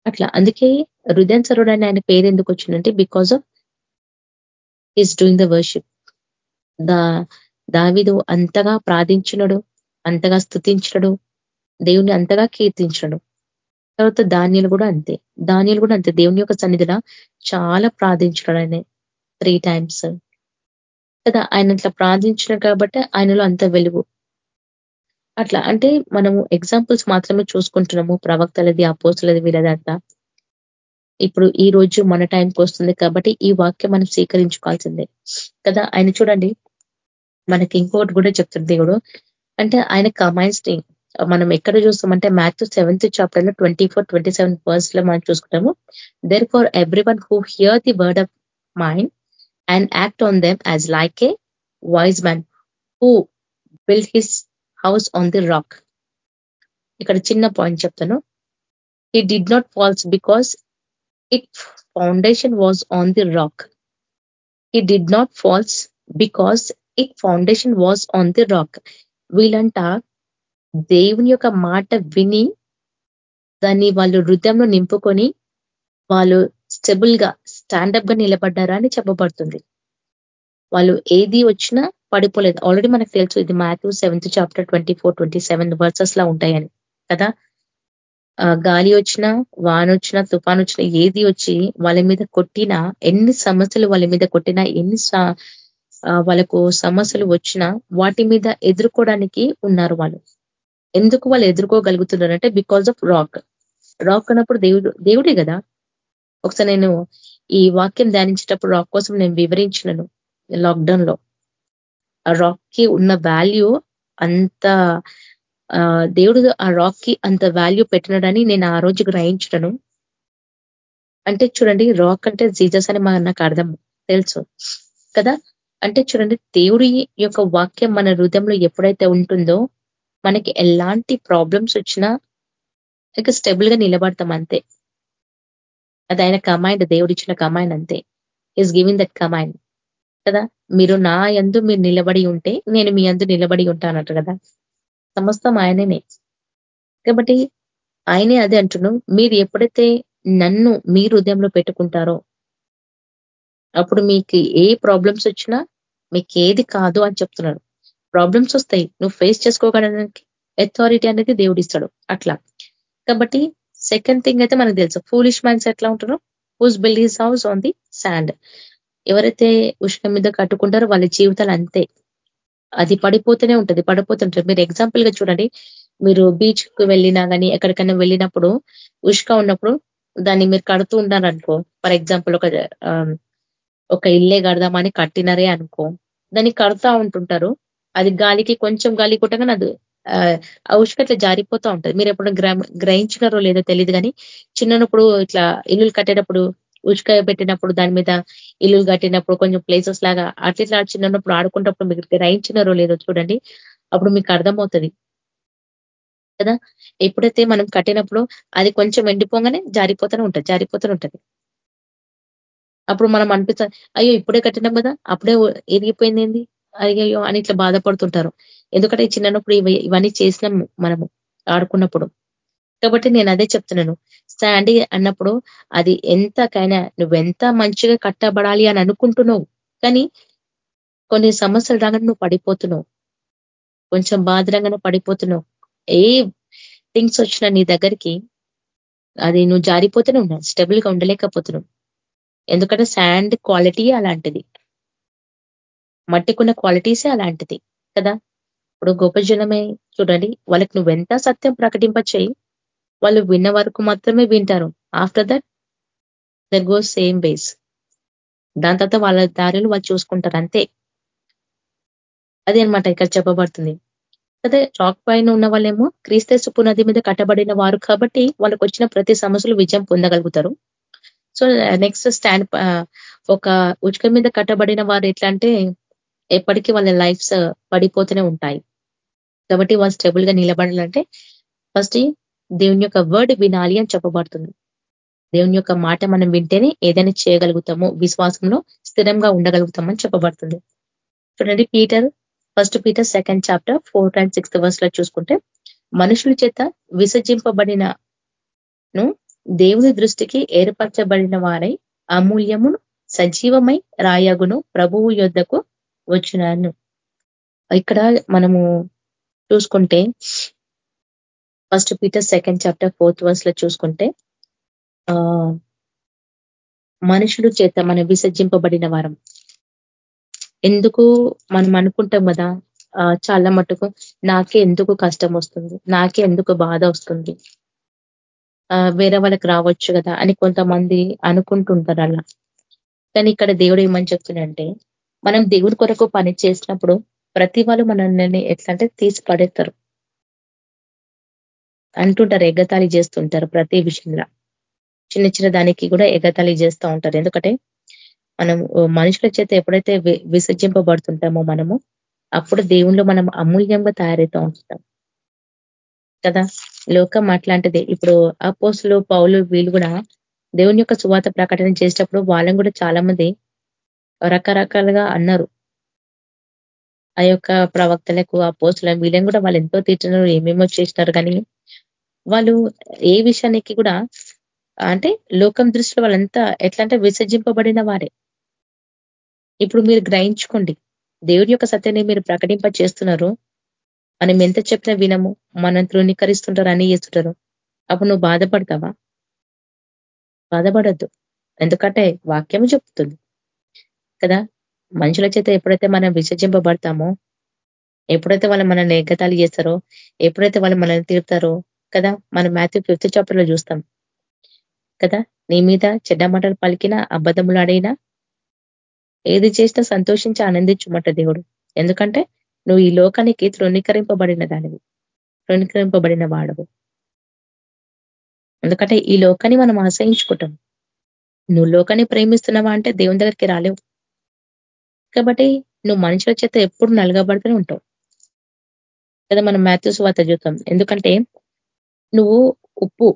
అట్లా. అందుకే హృదయం సరుడు అని ఆయన పేరు ఎందుకు వచ్చిందంటే because of his doing the worship దా దావిదు అంతగా ప్రార్థించినడు అంతగా స్థుతించడు దేవుని అంతగా కీర్తించడు తర్వాత ధాన్యాలు కూడా అంతే. ధాన్యాలు కూడా అంతే. దేవుని యొక్క సన్నిధిలో చాలా ప్రార్థించడం ఆయన. త్రీ టైమ్స్ కదా ఆయన అట్లా ప్రార్థించిన కాబట్టి ఆయనలో అంత వెలుగు. అట్లా అంటే మనము ఎగ్జాంపుల్స్ మాత్రమే చూసుకుంటున్నాము. ప్రవక్తలది అపోస్తులది వీళ్ళదంతా. ఇప్పుడు ఈ రోజు మన టైంకి వస్తుంది కాబట్టి ఈ వాక్యం మనం స్వీకరించుకోవాల్సిందే. కదా ఆయన చూడండి. మనకి ఇంకోటి కూడా చెప్తుంది దేవుడు. అంటే ఆయన కమాండ్స్ మనం ఎక్కడ చూస్తామంటే మ్యాథ్స్ సెవెంత్ చాప్టర్లో ట్వంటీ ఫోర్ ట్వంటీ సెవెన్ వర్స్లో మనం చూసుకుంటాము. Therefore every one who hear the word of mind and act on them as like a wise man who build his house on the rock ఇక్కడ చిన్న point చెప్తాను. He did not falls because it foundation was on the rock he did not falls because it foundation was on the rock వీళ్ళంట దేవుని యొక్క మాట విని దాన్ని వాళ్ళు హృదయంలో నింపుకొని వాళ్ళు స్టెబుల్గా స్టాండప్గా నిలబడ్డారా అని చెప్పబడుతుంది. వాళ్ళు ఏది వచ్చినా పడిపోలేదు. ఆల్రెడీ మనకు తెలుసు ఇది Matthew seventh chapter twenty four twenty seven verses లా ఉంటాయని కదా? గాలి వచ్చినా వాన వచ్చినా తుఫాన్ వచ్చినా ఏది వచ్చి వాళ్ళ మీద కొట్టినా ఎన్ని సమస్యలు వాళ్ళ మీద కొట్టినా ఎన్ని వాళ్ళకు సమస్యలు వచ్చినా వాటి మీద ఎదుర్కోవడానికి ఉన్నారు వాళ్ళు. ఎందుకు వాళ్ళు ఎదుర్కోగలుగుతున్నారంటే బికాజ్ ఆఫ్ రాక్ రాక్ అన్నప్పుడు దేవుడు దేవుడే కదా. ఒకసారి నేను ఈ వాక్యం ధ్యానించేటప్పుడు రాక్ కోసం నేను వివరించినను లాక్డౌన్లో ఆ రాక్కి ఉన్న వాల్యూ అంత దేవుడు ఆ రాక్కి అంత వాల్యూ పెట్టినడని నేను ఆ రోజు గ్రహించడను అంటే చూడండి రాక్ అంటే జీజస్ అని నాకు అర్థం తెలుసు కదా. అంటే చూడండి దేవుడి యొక్క వాక్యం మన హృదయంలో ఎప్పుడైతే ఉంటుందో మనకి ఎలాంటి ప్రాబ్లమ్స్ వచ్చినా ఇక స్టెబుల్గా నిలబడతాం అంతే. అది ఆయన కమాండ్ దేవుడిచ్చిన కమాండ్ అంతే. ఈజ్ గివింగ్ దట్ కమాండ్ కదా? మీరు నా ఎందు మీరు నిలబడి ఉంటే నేను మీ అందు నిలబడి ఉంటానట్టు కదా? సమస్తం ఆయననే. కాబట్టి ఆయనే అదే అంటున్నాం మీరు ఎప్పుడైతే నన్ను మీ హృదయంలో పెట్టుకుంటారో అప్పుడు మీకు ఏ ప్రాబ్లమ్స్ వచ్చినా మీకు ఏది కాదు అని చెప్తున్నాడు. ప్రాబ్లమ్స్ వస్తాయి. నువ్వు ఫేస్ చేసుకోగలడానికి అథారిటీ అనేది దేవుడిస్తాడు. అట్లా. కాబట్టి సెకండ్ థింగ్ అయితే మనకు తెలుసు. ఫూలిష్ మైండ్స్ ఎట్లా ఉంటారో whose build his house on the sand ఎవరైతే ఉష్ణ మీద కట్టుకుంటారో వాళ్ళ జీవితాలు అంతే. అది పడిపోతూనే ఉంటది. పడిపోతుంటారు మీరు ఎగ్జాంపుల్గా చూడండి. మీరు బీచ్కు వెళ్ళినా కానీ ఎక్కడికైనా వెళ్ళినప్పుడు ఉష్క ఉన్నప్పుడు దాన్ని మీరు కడుతూ ఉన్నారనుకో ఫర్ ఎగ్జాంపుల్ ఒక um, ఒక ఇల్లే కడదామని కట్టినరే అనుకో దాన్ని కడతా ఉంటుంటారు. అది గాలికి కొంచెం గాలి కొట్టగానే అది ఆ ఉష్క ఇట్లా జారిపోతూ ఉంటది. మీరు ఎప్పుడు గ్రహించినారో లేదో తెలియదు కానీ చిన్నప్పుడు ఇట్లా ఇల్లులు కట్టేటప్పుడు ఉచిక పెట్టినప్పుడు దాని మీద ఇల్లు కట్టినప్పుడు కొంచెం ప్లేసెస్ లాగా అట్లా చిన్నప్పుడు ఆడుకుంటప్పుడు మీకు గ్రహించినారో లేదో చూడండి అప్పుడు మీకు అర్థమవుతుంది. కదా? ఎప్పుడైతే మనం కట్టినప్పుడు అది కొంచెం ఎండిపోగానే జారిపోతూనే ఉంటుంది జారిపోతూనే ఉంటుంది. అప్పుడు మనం అనిపిస్తా అయ్యో ఇప్పుడే కట్టినాం కదా అప్పుడే ఎరిగిపోయింది అయ్యో అని ఇట్లా బాధపడుతుంటారు. ఎందుకంటే చిన్నప్పుడు ఇవన్నీ చేసినాం మనము ఆడుకున్నప్పుడు. కాబట్టి నేను అదే చెప్తున్నాను. స్టాండీ అన్నప్పుడు అది ఎంతకైనా నువ్వెంత మంచిగా కట్టబడాలి అని అనుకుంటున్నావు కానీ కొన్ని సమస్యలు రాగానే నువ్వు పడిపోతున్నావు. కొంచెం బాధరంగానే పడిపోతున్నావు. ఏ థింగ్స్ వచ్చినా నీ దగ్గరికి అది నువ్వు జారిపోతూనే ఉన్నావు స్టెబుల్గా ఉండలేకపోతున్నావు. ఎందుకంటే శాండ్ క్వాలిటీ అలాంటిది. మట్టికున్న క్వాలిటీసే అలాంటిది కదా? ఇప్పుడు గొప్ప జనమే చూడండి వాళ్ళకి నువ్వెంత సత్యం ప్రకటింపచేయి వాళ్ళు విన్న వరకు మాత్రమే వింటారు. After that their go same base దాని తర్వాత వాళ్ళ దారిలో వాళ్ళు చూసుకుంటారు అంతే. అదే అనమాట ఇక్కడ చెప్పబడుతుంది. అదే రాక్ పైన ఉన్న వాళ్ళేమో క్రీస్తు పునది మీద కట్టబడిన వారు కాబట్టి వాళ్ళకి వచ్చిన ప్రతి సమస్యలు విజయం పొందగలుగుతారు. సో నెక్స్ట్ స్టాండ్ ఒక ఉచిక మీద కట్టబడిన వారు ఎట్లా అంటే ఎప్పటికీ వాళ్ళ లైఫ్స్ పడిపోతూనే ఉంటాయి. కాబట్టి వాళ్ళు స్టెబుల్గా నిలబడాలంటే ఫస్ట్ దేవుని యొక్క వర్డ్ వినాలి అని చెప్పబడుతుంది. దేవుని యొక్క మాట మనం వింటేనే ఏదైనా చేయగలుగుతాము విశ్వాసంలో స్థిరంగా ఉండగలుగుతామని చెప్పబడుతుంది. చూడండి Peter first Peter second chapter fourth and sixth వర్స్లో చూసుకుంటే మనుషుల చేత విసర్జింపబడిన దేవుని దృష్టికి ఏర్పరచబడిన వారై అమూల్యమును సజీవమై రాయగును ప్రభువు యొద్దకు వచ్చినాను. ఇక్కడ మనము చూసుకుంటే first Peter second chapter fourth వర్స్లో చూసుకుంటే ఆ మనుషులు చేత మనం విసర్జింపబడిన వారం. ఎందుకు మనం అనుకుంటాం కదా చాలా మటుకు నాకే ఎందుకు కష్టం వస్తుంది నాకే ఎందుకు బాధ వస్తుంది వేరే వాళ్ళకి రావచ్చు కదా అని కొంతమంది అనుకుంటుంటారు అలా. కానీ ఇక్కడ దేవుడు ఏమని చెప్తుందంటే మనం దేవుడి కొరకు పని చేసినప్పుడు ప్రతి వాళ్ళు మనల్ని ఎట్లా అంటే తీసి పడేస్తారు అంటుంటారు ఎగతాళి చేస్తుంటారు ప్రతి విషయంలో. చిన్న చిన్న దానికి కూడా ఎగతాళి చేస్తూ ఉంటారు. ఎందుకంటే మనం మనుషుల చేత ఎప్పుడైతే విసర్జింపబడుతుంటామో మనము అప్పుడు దేవుణ్ణి మనం అమూల్యంగా తయారవుతూ ఉంటాం కదా? లోకం అట్లాంటిది. ఇప్పుడు అపోసులు పౌలు వీళ్ళు కూడా దేవుని యొక్క సువాత ప్రకటన చేసేటప్పుడు వాళ్ళని కూడా చాలా మంది రకరకాలుగా అన్నారు. ఆ యొక్క ప్రవక్తలకు ఆ పోస్టులకు వీళ్ళని కూడా వాళ్ళు ఎంతో తీర్చినారు ఏమేమో చేసినారు కానీ వాళ్ళు ఏ విషయానికి కూడా అంటే లోకం దృష్టిలో వాళ్ళంతా ఎట్లా అంటే విసర్జింపబడిన వారే. ఇప్పుడు మీరు గ్రహించుకోండి దేవుడి యొక్క సత్యాన్ని మీరు ప్రకటింప చేస్తున్నారు మనం ఎంత చెప్పినా వినము మనం తృణీకరిస్తుంటారు అని చేస్తుంటారు. అప్పుడు నువ్వు బాధపడతావా? బాధపడద్దు. ఎందుకంటే వాక్యం చెప్తుంది. కదా? మనుషుల చేత ఎప్పుడైతే మనం విసర్జింపబడతామో ఎప్పుడైతే వాళ్ళు మనల్ని ఎగ్గతాలు చేస్తారో ఎప్పుడైతే వాళ్ళు మనల్ని తీరుతారో కదా? మనం మాథ్యూ ఫిఫ్త్ చాప్టర్లో చూస్తాం. కదా? నీ మీద చెడ్డ మాటలు పలికినా అబద్ధములు అడిగినా ఏది చేసినా సంతోషించి ఆనందించుమట దేవుడు. ఎందుకంటే నువ్వు ఈ లోకానికి తృణీకరింపబడిన దానివి. తృణీకరింపబడిన వాడవు. ఎందుకంటే ఈ లోకాన్ని మనం ఆశ్రయించుకుంటాం. నువ్వు లోకాన్ని ప్రేమిస్తున్నావా అంటే దేవుని దగ్గరికి రాలేవు. కాబట్టి నువ్వు మనుషుల చేత ఎప్పుడు నలగబడుతూనే ఉంటావు. కదా మనం మాథ్యూస్ వార్త చూద్దాం. ఎందుకంటే నువ్వు ఉప్పు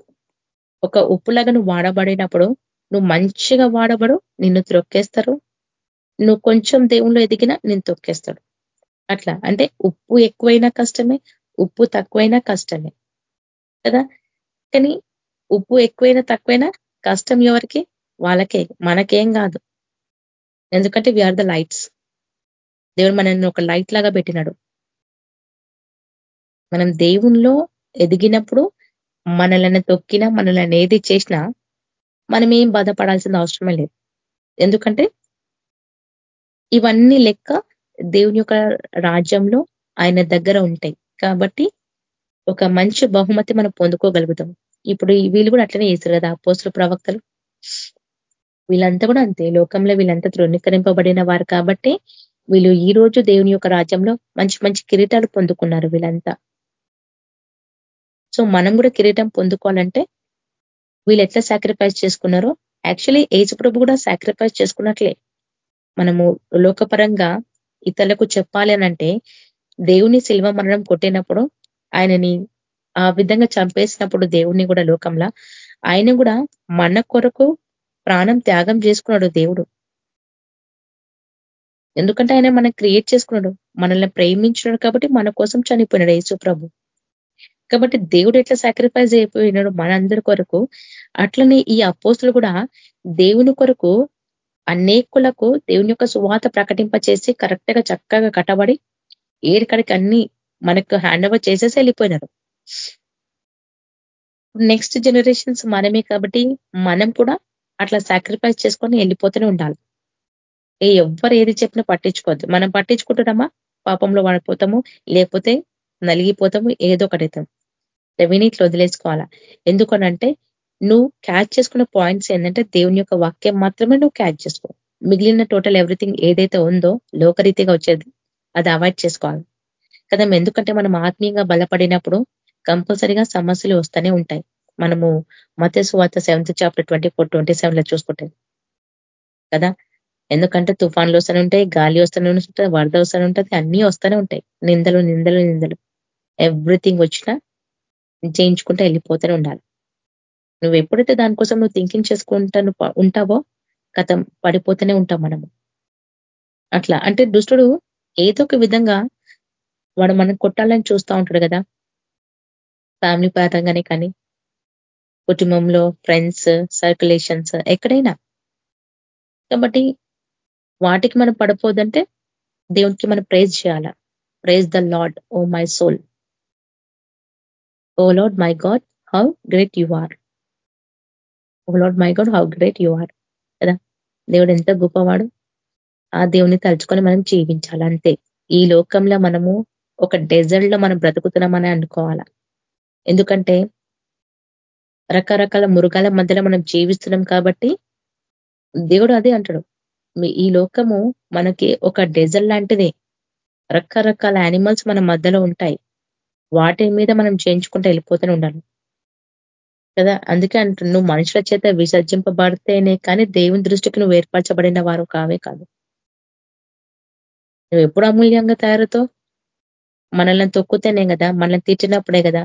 ఒక ఉప్పులాగా నువ్వు వాడబడినప్పుడు నువ్వు మంచిగా వాడబడు నిన్ను త్రొక్కేస్తారు. నువ్వు కొంచెం దేవుళ్ళు ఎదిగినా నేను తొక్కేస్తాడు అట్లా. అంటే ఉప్పు ఎక్కువైనా కష్టమే ఉప్పు తక్కువైనా కష్టమే. కదా? కానీ ఉప్పు ఎక్కువైనా తక్కువైనా కష్టం ఎవరికి? వాళ్ళకే. మనకేం కాదు. ఎందుకంటే వి ఆర్ ద లైట్స్ దేవుడు మనల్ని ఒక లైట్ లాగా పెట్టినాడు. మనం దేవుణ్ణిలో ఎదిగినప్పుడు మనల్ని తొక్కినా మనల్ని ఏది చేసినా మనం ఏం బాధపడాల్సిన అవసరమే లేదు. ఎందుకంటే ఇవన్నీ లెక్క దేవుని యొక్క రాజ్యంలో ఆయన దగ్గర ఉంటాయి. కాబట్టి ఒక మంచి బహుమతి మనం పొందుకోగలుగుతాం. ఇప్పుడు వీళ్ళు కూడా అట్లనే చేస్తారు కదా పోస్టుల ప్రవక్తలు. వీళ్ళంతా కూడా అంతే. లోకంలో వీళ్ళంతా ధృణీకరింపబడిన వారు కాబట్టి వీళ్ళు ఈ రోజు దేవుని యొక్క రాజ్యంలో మంచి మంచి కిరీటాలు పొందుకున్నారు వీళ్ళంతా. సో మనం కూడా కిరీటం పొందుకోవాలంటే వీళ్ళు ఎట్లా సాక్రిఫైస్ చేసుకున్నారో యాక్చువల్లీ ఏజ్ ప్రభు కూడా సాక్రిఫైస్ చేసుకున్నట్లే. మనము లోకపరంగా ఇతరులకు చెప్పాలి అనంటే దేవుని శిల్వ మరణం కొట్టినప్పుడు ఆయనని ఆ విధంగా చంపేసినప్పుడు దేవుణ్ణి కూడా లోకంలో ఆయన కూడా మన కొరకు ప్రాణం త్యాగం చేసుకున్నాడు దేవుడు. ఎందుకంటే ఆయన మనం క్రియేట్ చేసుకున్నాడు. మనల్ని ప్రేమించినాడు కాబట్టి మన కోసం చనిపోయినాడు యేసు ప్రభు. కాబట్టి దేవుడు ఎట్లా సాక్రిఫైస్ అయిపోయినాడు మనందరి కొరకు? అట్లనే ఈ అపోస్తులు కూడా దేవుని కొరకు అనేకులకు దేవుని యొక్క సువాత ప్రకటింప చేసి కరెక్ట్గా చక్కగా కట్టబడి ఏడికడికి అన్ని మనకు హ్యాండ్ ఓవర్ చేసేసి వెళ్ళిపోయినారు. నెక్స్ట్ జనరేషన్స్ మనమే కాబట్టి మనం కూడా అట్లా సాక్రిఫైస్ చేసుకొని వెళ్ళిపోతూనే ఉండాలి. ఏ ఎవ్వరు ఏది చెప్పినా పట్టించుకోవద్దు. మనం పట్టించుకుంటున్నామా? పాపంలో పడిపోతాము. లేకపోతే నలిగిపోతాము. ఏదో ఒకటైతాం వినీట్లో వదిలేసుకోవాలా? ఎందుకనంటే నువ్వు క్యాచ్ చేసుకున్న పాయింట్స్ ఏంటంటే దేవుని యొక్క వాక్యం మాత్రమే నువ్వు క్యాచ్ చేసుకో. మిగిలిన టోటల్ ఎవ్రీథింగ్ ఏదైతే ఉందో లోకరీతిగా వచ్చేది అది అవాయిడ్ చేసుకోవాలి. కదా ఎందుకంటే మనం ఆత్మీయంగా బలపడినప్పుడు కంపల్సరిగా సమస్యలు వస్తూనే ఉంటాయి. మనము మత్స్సు వార్త seventh chapter twenty four twenty సెవెన్లో చూసుకుంటే కదా? ఎందుకంటే తుఫాన్లు వస్తూనే ఉంటాయి గాలి వస్తూనే ఉంటుంది వరద వస్తూనే ఉంటుంది అన్నీ వస్తూనే ఉంటాయి. నిందలు నిందలు నిందలు. ఎవ్రీథింగ్ వచ్చినా జయించుకుంటూ వెళ్ళిపోతూనే ఉండాలి. నువ్వు ఎప్పుడైతే దానికోసం నువ్వు థింకింగ్ చేసుకుంటా ఉంటావో కథ పడిపోతూనే ఉంటాం మనము. అట్లా. అంటే దుష్టుడు ఏదో ఒక విధంగా వాడు మనం కొట్టాలని చూస్తూ ఉంటాడు కదా? ఫ్యామిలీ పరంగానే కానీ కుటుంబంలో ఫ్రెండ్స్ సర్క్యులేషన్స్ ఎక్కడైనా. కాబట్టి వాటికి మనం పడిపోదంటే దేవునికి మనం ప్రేజ్ చేయాల? Praise the Lord O my soul O Lord my God how great you are O Lord my God how great you are కదా? దేవుడు ఎంత గొప్పవాడు. ఆ దేవుని తలుచుకొని మనం జీవించాలి అంతే. ఈ లోకంలో మనము ఒక డెజర్ట్లో మనం బ్రతుకుతున్నామని అనుకోవాలా? ఎందుకంటే రకరకాల మృగాల మధ్యలో మనం జీవిస్తున్నాం కాబట్టి దేవుడు అదే అంటాడు. ఈ లోకము మనకి ఒక డెజల్ లాంటిదే. రకరకాల యానిమల్స్ మన మధ్యలో ఉంటాయి. వాటి మీద మనం చేయించుకుంటూ వెళ్ళిపోతూనే ఉండాలి. కదా? అందుకే అంటు నువ్వు మనుషుల చేత విసర్జింపబడితేనే కానీ దేవుని దృష్టికి నువ్వు ఏర్పరచబడిన వారు కావే కాదు. నువ్వు ఎప్పుడు అమూల్యంగా తయారుతో మనల్ని తొక్కుతేనే కదా? మనల్ని తీర్చినప్పుడే కదా?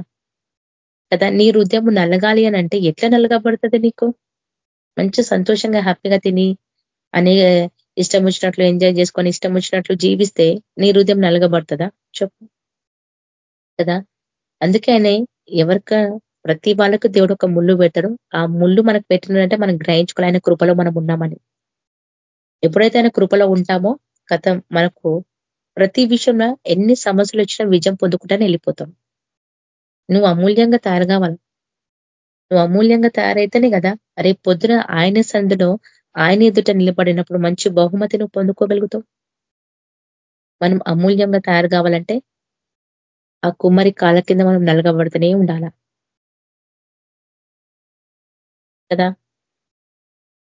కదా? నీ హృదయం నల్లగాలి అని అంటే ఎట్లా నలగబడుతుంది నీకు? మంచి సంతోషంగా హ్యాపీగా తిని అనే ఇష్టం వచ్చినట్లు ఎంజాయ్ చేసుకొని ఇష్టం వచ్చినట్లు జీవిస్తే నీ హృదయం నలగబడుతుందా? చెప్పు. కదా? అందుకనే ఎవరిక ప్రతి వాళ్ళకు దేవుడు ఒక ముళ్ళు పెట్టడు. ఆ ముళ్ళు మనకు పెట్టినంటే మనం గ్రహించుకోవాలి. ఆయన కృపలో మనం ఉన్నామని. ఎప్పుడైతే ఆయన కృపలో ఉంటామో కథ మనకు ప్రతి విషయంలో ఎన్ని సమస్యలు వచ్చినా విజయం పొందుకుంటానే వెళ్ళిపోతాం. నువ్వు అమూల్యంగా తయారు కావాలి నువ్వు అమూల్యంగా తయారైతేనే కదా రేపు పొద్దున ఆయన సందులో ఆయన ఎదుట నిలబడినప్పుడు మంచి బహుమతి నువ్వు పొందుకోగలుగుతావు? మనం అమూల్యంగా తయారు కావాలంటే ఆ కుమ్మరి కాళ్ళ కింద మనం నలగబడుతూనే ఉండాల? కదా?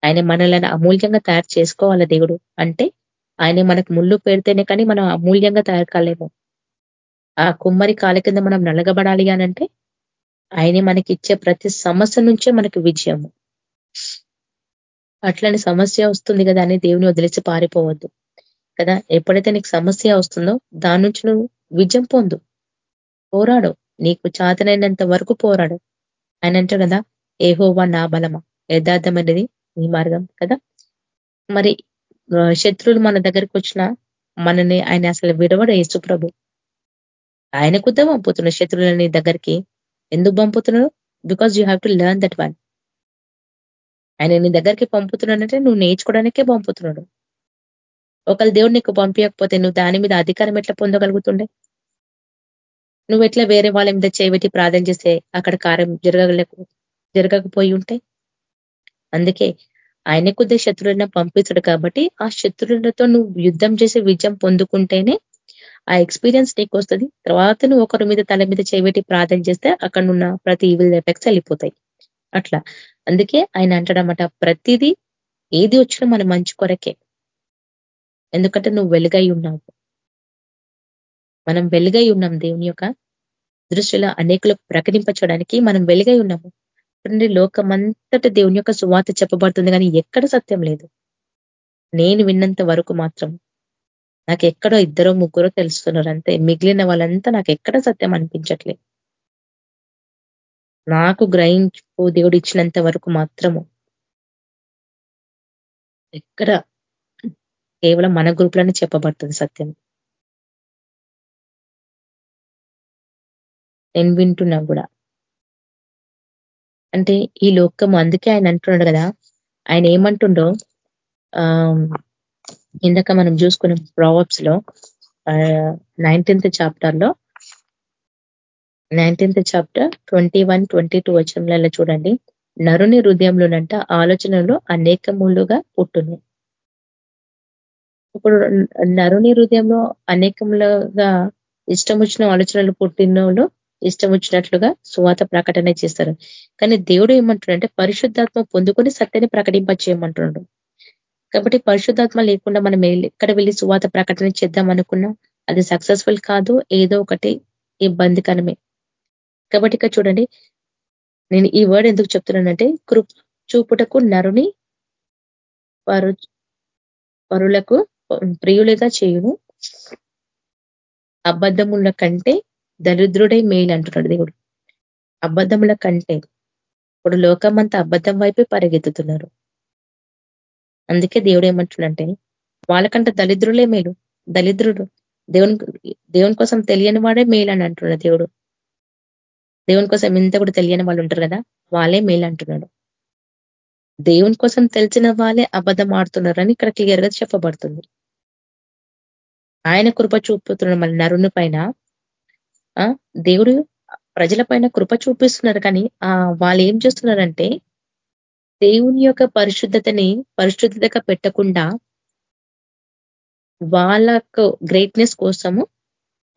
ఆయన మనల్ని అమూల్యంగా తయారు చేసుకోవాల దేవుడు? అంటే ఆయన మనకు ముళ్ళు పెడితేనే కానీ మనం అమూల్యంగా తయారు కాలేము. ఆ కుమ్మరి కాల కింద మనం నలగబడాలి అనంటే ఆయనే మనకి ఇచ్చే ప్రతి సమస్య నుంచే మనకి విజయము. అట్లాంటి సమస్య వస్తుంది కదా అని దేవుని వదిలేసి పారిపోవద్దు. కదా? ఎప్పుడైతే నీకు సమస్య వస్తుందో దాని నుంచి నువ్వు విజయం పొందు. పోరాడు. నీకు చాతనైనంత వరకు పోరాడు. ఆయన అంటాడు కదా ఏహోవా నా బలమా? యథార్థమైనది నీ మార్గం కదా? మరి శత్రువులు మన దగ్గరికి వచ్చిన మనని ఆయన అసలు విడవడు యేసుప్రభు. ఆయన కుద్ద పంపుతున్నాడు శత్రువులని దగ్గరికి. ఎందుకు పంపుతున్నాడు? Because you have to learn that one ఆయన నీ దగ్గరికి పంపుతున్నాడంటే నువ్వు నేర్చుకోవడానికే పంపుతున్నాడు. ఒకళ్ళు దేవుడు నీకు పంపించకపోతే నువ్వు దాని మీద అధికారం ఎట్లా పొందగలుగుతుండే? నువ్వు ఎట్లా వేరే వాళ్ళ మీద చేయబెట్టి ప్రార్థన చేస్తే అక్కడ కార్యం జరగలేక జరగకపోయి ఉంటే? అందుకే ఆయన కొద్ది శత్రువులను పంపిస్తాడు కాబట్టి ఆ శత్రువులతో నువ్వు యుద్ధం చేసి విజయం పొందుకుంటేనే ఆ ఎక్స్పీరియన్స్ నీకు వస్తుంది. తర్వాత నువ్వు ఒకరి మీద తల మీద చేయబెట్టి ప్రార్థన చేస్తే అక్కడ ఉన్న ప్రతి ఈవిల్ ఎఫెక్ట్స్ వెళ్ళిపోతాయి అట్లా. అందుకే ఆయన అంటాడనమాట ప్రతిదీ ఏది వచ్చినా మన మంచి కొరకే. ఎందుకంటే నువ్వు వెలుగై ఉన్నావు. మనం వెలుగై ఉన్నాం దేవుని యొక్క దృష్టిలో అనేకులకు ప్రకటింపచడానికి మనం వెలుగై ఉన్నాము. చూడండి లోకమంతట దేవుని యొక్క సువాత చెప్పబడుతుంది కానీ ఎక్కడ సత్యం లేదు. నేను విన్నంత వరకు మాత్రం నాకు ఎక్కడో ఇద్దరో ముగ్గురో తెలుస్తున్నారు అంతే. మిగిలిన వాళ్ళంతా నాకు ఎక్కడ సత్యం అనిపించట్లేదు నాకు గ్రహించు దేవుడు ఇచ్చినంత వరకు మాత్రము ఎక్కడ కేవలం మన గ్రూప్లోనే చెప్పబడుతుంది సత్యం. నేను వింటున్నా కూడా. అంటే ఈ లోకం అందుకే ఆయన అంటున్నాడు కదా ఆయన ఏమంటుండో ఇందాక మనం చూసుకున్న ప్రావబ్స్లో నైన్టీన్త్ చాప్టర్లో nineteenth chapter twenty one twenty two వచ్చంలో చూడండి. నరుని హృదయంలోనంట ఆలోచనలు అనేకములుగా పుట్టును. ఇప్పుడు నరుని హృదయంలో అనేకములుగా ఇష్టం వచ్చిన ఆలోచనలు పుట్టిన ఇష్టం వచ్చినట్లుగా సువాత ప్రకటన చేస్తారు. కానీ దేవుడు ఏమంటున్నాడంటే పరిశుద్ధాత్మ పొందుకొని సత్యాన్ని ప్రకటింపచేయమంటున్నాడు. కాబట్టి పరిశుద్ధాత్మ లేకుండా మనం ఎక్కడ వెళ్ళి సువాత ప్రకటన చేద్దాం అనుకున్నా అది సక్సెస్ఫుల్ కాదు ఏదో ఒకటి ఇబ్బందికరమే. కాబట్టి ఇక్కడ చూడండి నేను ఈ వర్డ్ ఎందుకు చెప్తున్నానంటే కృ చూపుటకు నరుని పరు పరులకు ప్రియులుగా చేయును. అబద్ధముల కంటే దరిద్రుడే మేలు అంటున్నాడు దేవుడు. అబద్ధముల కంటే ఇప్పుడు లోకం అంతా అబద్ధం వైపే పరిగెత్తుతున్నారు. అందుకే దేవుడు ఏమంటుడంటే వాళ్ళకంటే దళిద్రులే మేలు. దళిద్రుడు దేవుని దేవుని కోసం తెలియని వాడే మేలు అని అంటున్నాడు దేవుడు. దేవుని కోసం ఇంత కూడా తెలియని వాళ్ళు ఉంటారు కదా వాళ్ళే మేలు అంటున్నాడు. దేవుని కోసం తెలిసిన వాళ్ళే అబద్ధం ఆడుతున్నారని ఇక్కడ క్లియర్గా చెప్పబడుతుంది. ఆయన కృప చూపుతున్నాడు మన నరుని పైన దేవుడు ప్రజల పైన కృప చూపిస్తున్నారు కానీ ఆ వాళ్ళు ఏం చేస్తున్నారంటే దేవుని యొక్క పరిశుద్ధతని పరిశుద్ధతగా పెట్టకుండా వాళ్ళకు గ్రేట్నెస్ కోసము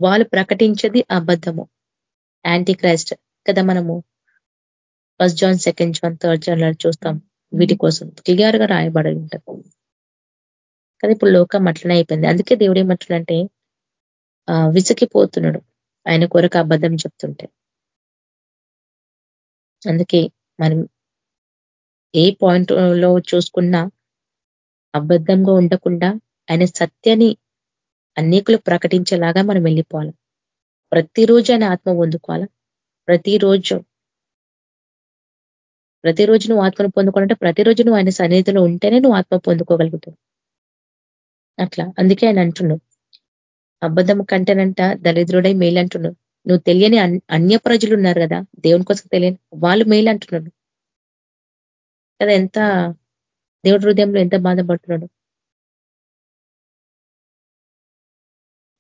వాళ్ళు ప్రకటించేది అబద్ధము. యాంటీ క్రైస్ట్ కదా మనము first John second John third John చూస్తాం. వీటి కోసం క్లియర్గా రాయబడి ఉంటారు కదా ఇప్పుడు లోకం అట్లనే అయిపోయింది. అందుకే దేవుడు ఏమంటున్నంటే విసికిపోతున్నాడు ఆయన కొరకు అబద్ధం చెప్తుంటే. అందుకే మనం ఏ పాయింట్లో చూసుకున్నా అబద్ధంగా ఉండకుండా ఆయన సత్యాన్ని అనేకులు ప్రకటించేలాగా మనం వెళ్ళిపోవాలి. ప్రతిరోజు ఆయన ఆత్మ పొందుకోవాలి. ప్రతిరోజు. ప్రతిరోజు నువ్వు ఆత్మను పొందుకోవాలంటే ప్రతిరోజు నువ్వు ఆయన సన్నిధిలో ఉంటేనే నువ్వు ఆత్మ పొందుకోగలుగుతావు. అట్లా. అందుకే ఆయన అంటున్నావు అబద్ధం కంటేనంట దరిద్రుడై మేలు అంటున్నాడు నువ్వు తెలియని అన్య ప్రజలు ఉన్నారు కదా దేవుని కోసం తెలియని వాళ్ళు మేలు అంటున్నాడు కదా ఎంత దేవుడి హృదయంలో ఎంత బాధపడుతున్నాడు.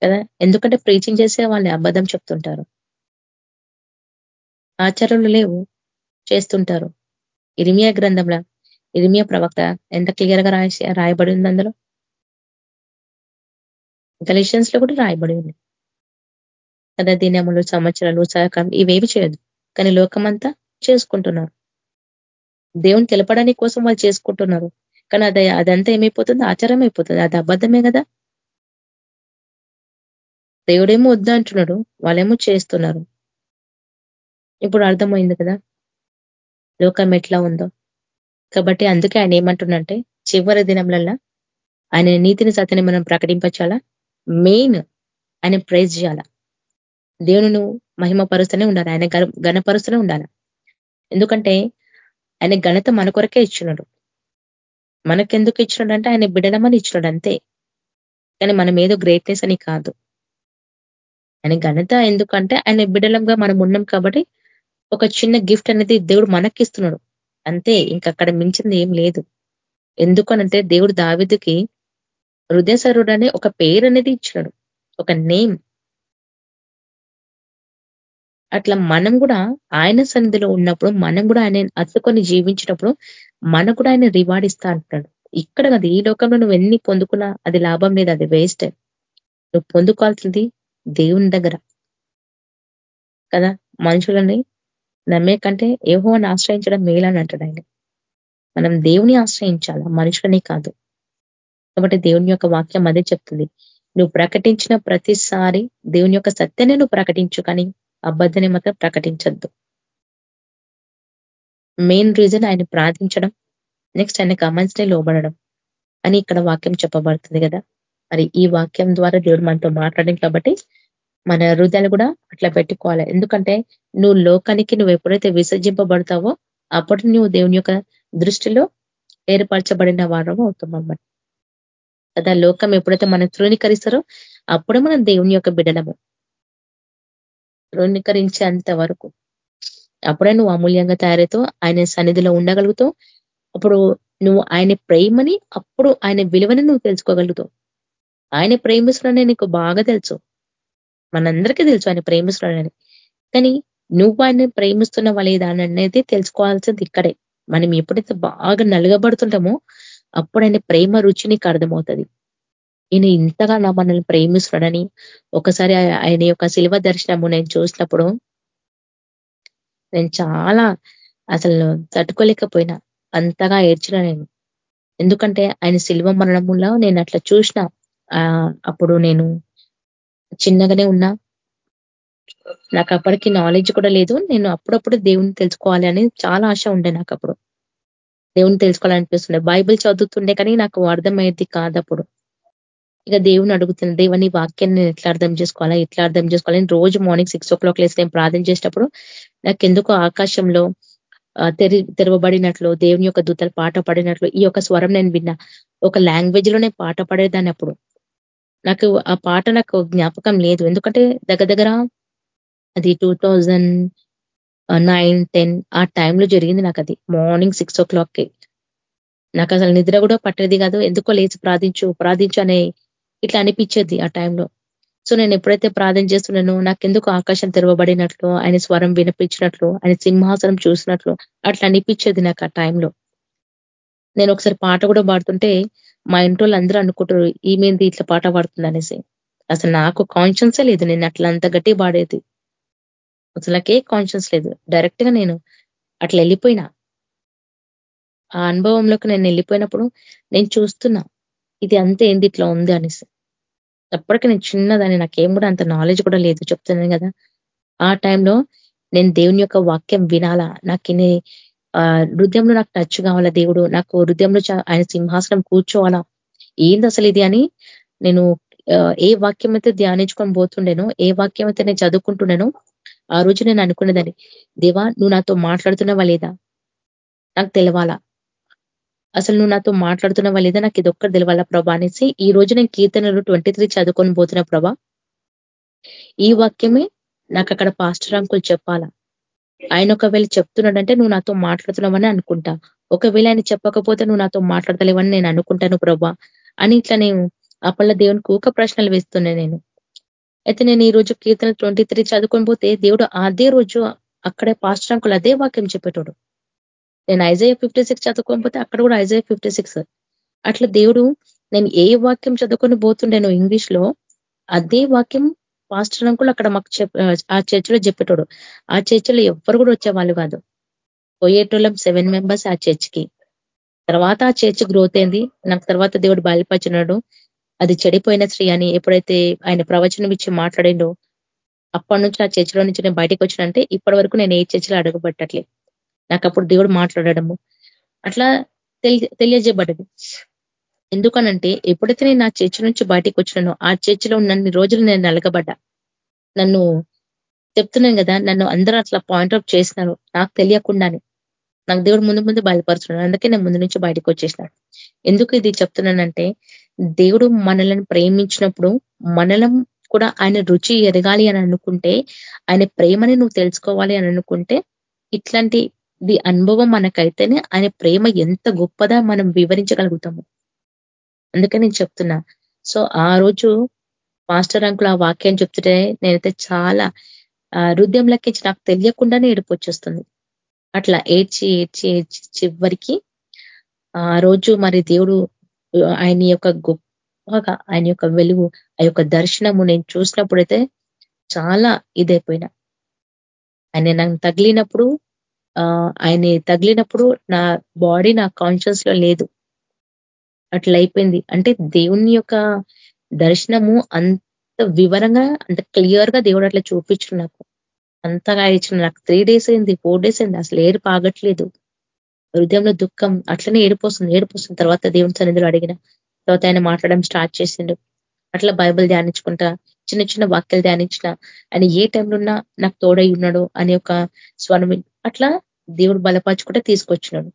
కదా ఎందుకంటే ప్రీచింగ్ చేసే వాళ్ళని అబద్ధం చెప్తుంటారు. ఆచారాలు లేవు చేస్తుంటారు. ఇరిమియా గ్రంథంలో ఇరిమియా ప్రవక్త ఎంత క్లియర్గా రాసి రాయబడి ఉంది అందులో? గలిషన్స్లో కూడా రాయబడి ఉంది. కదా దినములు సంవత్సరాలు సహకారం ఇవేవి చేయదు. కానీ లోకమంతా చేసుకుంటున్నారు. దేవుని తెలపడానికి కోసం వాళ్ళు చేసుకుంటున్నారు. కానీ అది అదంతా ఏమైపోతుంది? ఆచారం అయిపోతుంది. అది అబద్ధమే కదా? దేవుడేమో వద్దు అంటున్నాడు. వాళ్ళేమో చేస్తున్నారు. ఇప్పుడు అర్థమైంది కదా? లోకం ఎట్లా ఉందో. కాబట్టి అందుకే ఆయన ఏమంటున్నంటే చివరి దినంలల్లా ఆయన నీతిని సత్యని మనం ప్రకటించాలా మెయిన్ ఆయన ప్రైజ్ చేయాలా? దేవుని మహిమ పరుస్తూనే ఉండాలి. ఆయన ఘనపరుస్తూనే ఉండాలి. ఎందుకంటే ఆయన ఘనత మన కొరకే ఇచ్చినాడు. మనకెందుకు ఇచ్చినాడు అంటే ఆయన బిడడమని ఇచ్చినాడు అంతే. కానీ మనం ఏదో గ్రేట్నెస్ అని కాదు. ఆయన ఘనత ఎందుకంటే ఆయన బిడలంగా మనం ఉన్నాం కాబట్టి ఒక చిన్న గిఫ్ట్ అనేది దేవుడు మనకిస్తున్నాడు. అంతే ఇంకక్కడ మించింది ఏం లేదు. ఎందుకనంటే దేవుడు దావిదికి హృదయసరుడు అనే ఒక పేరు అనేది ఇచ్చినాడు. ఒక నేమ్ అట్లా మనం కూడా ఆయన సన్నిధిలో ఉన్నప్పుడు మనం కూడా ఆయన అతుకొని జీవించినప్పుడు మనకు కూడా ఆయన రివార్డ్ ఇస్తా అంటున్నాడు. ఇక్కడ కదా ఈ లోకంలో నువ్వు ఎన్ని పొందుకున్నా అది లాభం లేదు అది వేస్ట్ నువ్వు పొందుకోవాల్సింది దేవుని దగ్గర. కదా? మనుషులని నమ్మే కంటే ఏహోని ఆశ్రయించడం మేలని అంటాడు ఆయన. మనం దేవుని ఆశ్రయించాలా? మనుషులని కాదు. కాబట్టి దేవుని యొక్క వాక్యం అదే చెప్తుంది. నువ్వు ప్రకటించిన ప్రతిసారి దేవుని యొక్క సత్యనే నువ్వు ప్రకటించు కానీ అబద్ధని మాత్రం ప్రకటించద్దు. మెయిన్ రీజన్ ఆయన ప్రార్థించడం నెక్స్ట్ ఆయన కమెంట్స్ని లోబడడం అని ఇక్కడ వాక్యం చెప్పబడుతుంది కదా. మరి ఈ వాక్యం ద్వారా దేవుడు మనతో మాట్లాడింది కాబట్టి మన హృదయాలు కూడా అట్లా పెట్టుకోవాలి. ఎందుకంటే నువ్వు లోకానికి నువ్వు ఎప్పుడైతే విసర్జింపబడతావో అప్పుడు నువ్వు దేవుని యొక్క దృష్టిలో ఏర్పరచబడిన వారము అవుతామన్నమాట కదా లోకం ఎప్పుడైతే మనం తృణీకరిస్తారో అప్పుడు మనం దేవుని యొక్క బిడలము తృణీకరించేంత వరకు అప్పుడే నువ్వు అమూల్యంగా తయారవుతావు ఆయన సన్నిధిలో ఉండగలుగుతావు. అప్పుడు నువ్వు ఆయన ప్రేమని అప్పుడు ఆయన విలువని నువ్వు తెలుసుకోగలుగుతావు. ఆయన ప్రేమిస్తున్నాడని నీకు బాగా తెలుసు. మనందరికీ తెలుసు ఆయన ప్రేమిస్తున్నాడని కానీ నువ్వు ఆయన ప్రేమిస్తున్నావా లేదా అనేది తెలుసుకోవాల్సింది ఇక్కడే. మనం ఎప్పుడైతే బాగా నలుగబడుతుంటామో అప్పుడు ఆయన ప్రేమ రుచి నీకు అర్థమవుతుంది. ఈయన ఇంతగా నా మనల్ని ప్రేమిస్తున్నాడని ఒకసారి ఆయన యొక్క శిల్వ దర్శనము నేను చూసినప్పుడు నేను చాలా అసలు తట్టుకోలేకపోయినా. అంతగా ఏడ్చిన నేను. ఎందుకంటే ఆయన శిల్వ మరణములో నేను అట్లా చూసిన. అప్పుడు నేను చిన్నగానే ఉన్నా. నాకు అప్పటికి నాలెడ్జ్ కూడా లేదు. నేను అప్పుడప్పుడు దేవుని తెలుసుకోవాలి అని చాలా ఆశ ఉండే నాకు అప్పుడు. దేవుని తెలుసుకోవాలనిపిస్తుండే. బైబిల్ చదువుతుండే కానీ నాకు అర్థమయ్యేది కాదు అప్పుడు ఇక దేవుని అడుగుతున్న దేవుని వాక్యాన్ని నేను ఎట్లా అర్థం చేసుకోవాలా ఎట్లా అర్థం చేసుకోవాలి రోజు మార్నింగ్ సిక్స్ ఓ క్లాక్ లేసి నేను ప్రార్థన చేసేటప్పుడు నాకు ఎందుకు ఆకాశంలో తెరి తెరవబడినట్లు దేవుని యొక్క దూతలు పాట పడినట్లు ఈ యొక్క స్వరం నేను విన్నా. ఒక లాంగ్వేజ్లో నేను పాట పడేదాన్ని అప్పుడు. నాకు ఆ పాట నాకు జ్ఞాపకం లేదు. ఎందుకంటే దగ్గర దగ్గర అది టూ థౌజండ్ నైన్ టెన్ ఆ టైంలో జరిగింది నాకు అది. మార్నింగ్ సిక్స్ ఓ క్లాక్కి నాకు అసలు నిద్ర కూడా పట్టేది కాదు. ఎందుకో లేచి ప్రార్థించు ప్రార్థించు అనే ఇట్లా అనిపించేది ఆ టైంలో సో నేను ఎప్పుడైతే ప్రార్థన చేస్తున్నానో నాకెందుకు ఆకాశం తెరవబడినట్లు ఆయన స్వరం వినిపించినట్లు ఆయన సింహాసనం చూసినట్లు అట్లా అనిపించేది నాకు ఆ టైంలో నేను ఒకసారి పాట కూడా పాడుతుంటే మా ఇంట్లో అందరూ అనుకుంటారు ఈమెంది ఇట్లా పాట పాడుతుంది అనేసి. అసలు నాకు కాన్షియన్సే లేదు నేను అట్లా అంత గట్టి పాడేది. అసలు నాకే కాన్షియన్స్ లేదు. డైరెక్ట్గా నేను అట్లా వెళ్ళిపోయినా. ఆ అనుభవంలోకి నేను వెళ్ళిపోయినప్పుడు నేను చూస్తున్నా ఇది అంతే ఏంది ఇట్లా ఉంది అనేసి. అప్పటికి నేను చిన్నదాన్ని నాకేం కూడా అంత నాలెడ్జ్ కూడా లేదు చెప్తున్నాను కదా. ఆ టైంలో నేను దేవుని యొక్క వాక్యం వినాలా? నాకు హృదయంలో నాకు టచ్ కావాలా దేవుడు? నాకు హృదయంలో ఆయన సింహాసనం కూర్చోవాలా? ఏంది అసలు ఇది అని నేను ఏ వాక్యం అయితే ధ్యానించుకొని పోతుండేనో ఏ వాక్యం అయితే నేను చదువుకుంటుండేనో ఆ రోజు నేను అనుకునేదాన్ని దేవా నువ్వు నాతో మాట్లాడుతున్నావా లేదా? నాకు తెలవాలా? అసలు నువ్వు నాతో మాట్లాడుతున్నావా లేదా? నాకు ఇది ఒక్కటి తెలవాలా ప్రభా అనేసి ఈ రోజు నేను కీర్తనలు ట్వంటీ త్రీ చదువుకొని పోతున్న ప్రభా. ఈ వాక్యమే నాకు అక్కడ పాస్టర్ అంకుల్ చెప్పాలా? ఆయన ఒకవేళ చెప్తున్నాడంటే నువ్వు నాతో మాట్లాడుతున్నావని అనుకుంటా. ఒకవేళ ఆయన చెప్పకపోతే నువ్వు నాతో మాట్లాడతలేవని నేను అనుకుంటాను ప్రభా అని ఇట్లా నేను అప్పళ్ళ దేవునికి ఒక ప్రశ్నలు వేస్తున్నా నేను. అయితే నేను ఈ రోజు కీర్తన ట్వంటీ త్రీ చదువుకొని పోతే దేవుడు అదే రోజు అక్కడే పాస్టర్ అంకుల్ అదే వాక్యం చెప్పేటోడు. నేను ఐజయ ఫిఫ్టీ సిక్స్ చదువుకోకపోతే అక్కడ కూడా ఐజయ ఫిఫ్టీ సిక్స్ అట్లా దేవుడు నేను ఏ వాక్యం చదువుకొని పోతుండేను ఇంగ్లీష్లో అదే వాక్యం పాస్టర్ అంకుల్ అక్కడ మాకు ఆ చర్చిలో చెప్పేటోడు. ఆ చర్చిలో ఎవ్వరు కూడా వచ్చేవాళ్ళు కాదు. పోయేటోళ్ళం సెవెన్ మెంబర్స్ ఆ చర్చ్కి. తర్వాత ఆ చర్చ్ గ్రోత్ అయింది. నాకు తర్వాత దేవుడు బయలుపరిచినాడు. అది చెడిపోయిన స్త్రీ అని ఎప్పుడైతే ఆయన ప్రవచనం ఇచ్చి మాట్లాడిండో అప్పటి నుంచి ఆ చర్చిలో నుంచి నేను బయటకు వచ్చినంటే ఇప్పటి వరకు నేను ఏ చర్చిలో అడుగుపెట్టట్లే. నాకు అప్పుడు దేవుడు మాట్లాడము అట్లా తెలియజేయబడ్డది. ఎందుకనంటే ఎప్పుడైతే నేను నా చర్చ నుంచి బయటకు వచ్చినానో ఆ చర్చిలో నన్ని రోజులు నేను నలగబడ్డా. నన్ను చెప్తున్నాను కదా నన్ను అందరూ అట్లా పాయింట్అవుట్ చేసినారు. నాకు తెలియకుండానే. నాకు దేవుడు ముందు ముందు బయలుపరుచున్నాడు అందుకే నేను ముందు నుంచి బయటకు వచ్చేసినాడు ఎందుకు ఇది చెప్తున్నానంటే దేవుడు మనల్ని ప్రేమించినప్పుడు మనలం కూడా ఆయన రుచి ఎదగాలి అని అనుకుంటే ఆయన ప్రేమని నువ్వు తెలుసుకోవాలి అని అనుకుంటే ఇట్లాంటి ది అనుభవం మనకైతేనే ఆయన ప్రేమ ఎంత గొప్పదా మనం వివరించగలుగుతాము. అందుకే నేను చెప్తున్నా. సో ఆ రోజు మాస్టర్ అంకుల్ ఆ వాక్యం చెప్తుంటే నేనైతే చాలా హృదయం లెక్కించి నాకు తెలియకుండానే ఏడుపు వచ్చేస్తుంది. అట్లా ఏడ్చి ఏడ్చి ఏడ్చి చివరికి ఆ రోజు మరి దేవుడు ఆయన యొక్క గొప్పగా ఆయన యొక్క వెలుగు ఆ యొక్క దర్శనము నేను చూసినప్పుడైతే చాలా ఇదైపోయినా. ఆయన నాకు తగిలినప్పుడు ఆయన తగిలినప్పుడు నా బాడీ నా కాన్షియస్లో లేదు. అట్లా అయిపోయింది అంటే దేవుని యొక్క దర్శనము అంత వివరంగా అంత క్లియర్గా దేవుడు అట్లా చూపించు నాకు. అంతగా ఇచ్చిన నాకు త్రీ డేస్ అయింది ఫోర్ డేస్ అయింది. అసలు ఏరు పాగట్లేదు హృదయంలో దుఃఖం అట్లనే ఏడిపోస్తుంది ఏడిపోస్తుంది. తర్వాత దేవుని సన్నిధిలో అడిగిన తర్వాత ఆయన మాట్లాడడం స్టార్ట్ చేసిండు. అట్లా బైబిల్ ధ్యానించుకుంటా చిన్న చిన్న వాక్యాలు ధ్యానించిన. ఆయన ఏ టైంలో ఉన్నా నాకు తోడై ఉన్నాడు అనే ఒక స్వరం అట్లా దేవుడు బలపరచుకుంటే తీసుకొచ్చినాడు.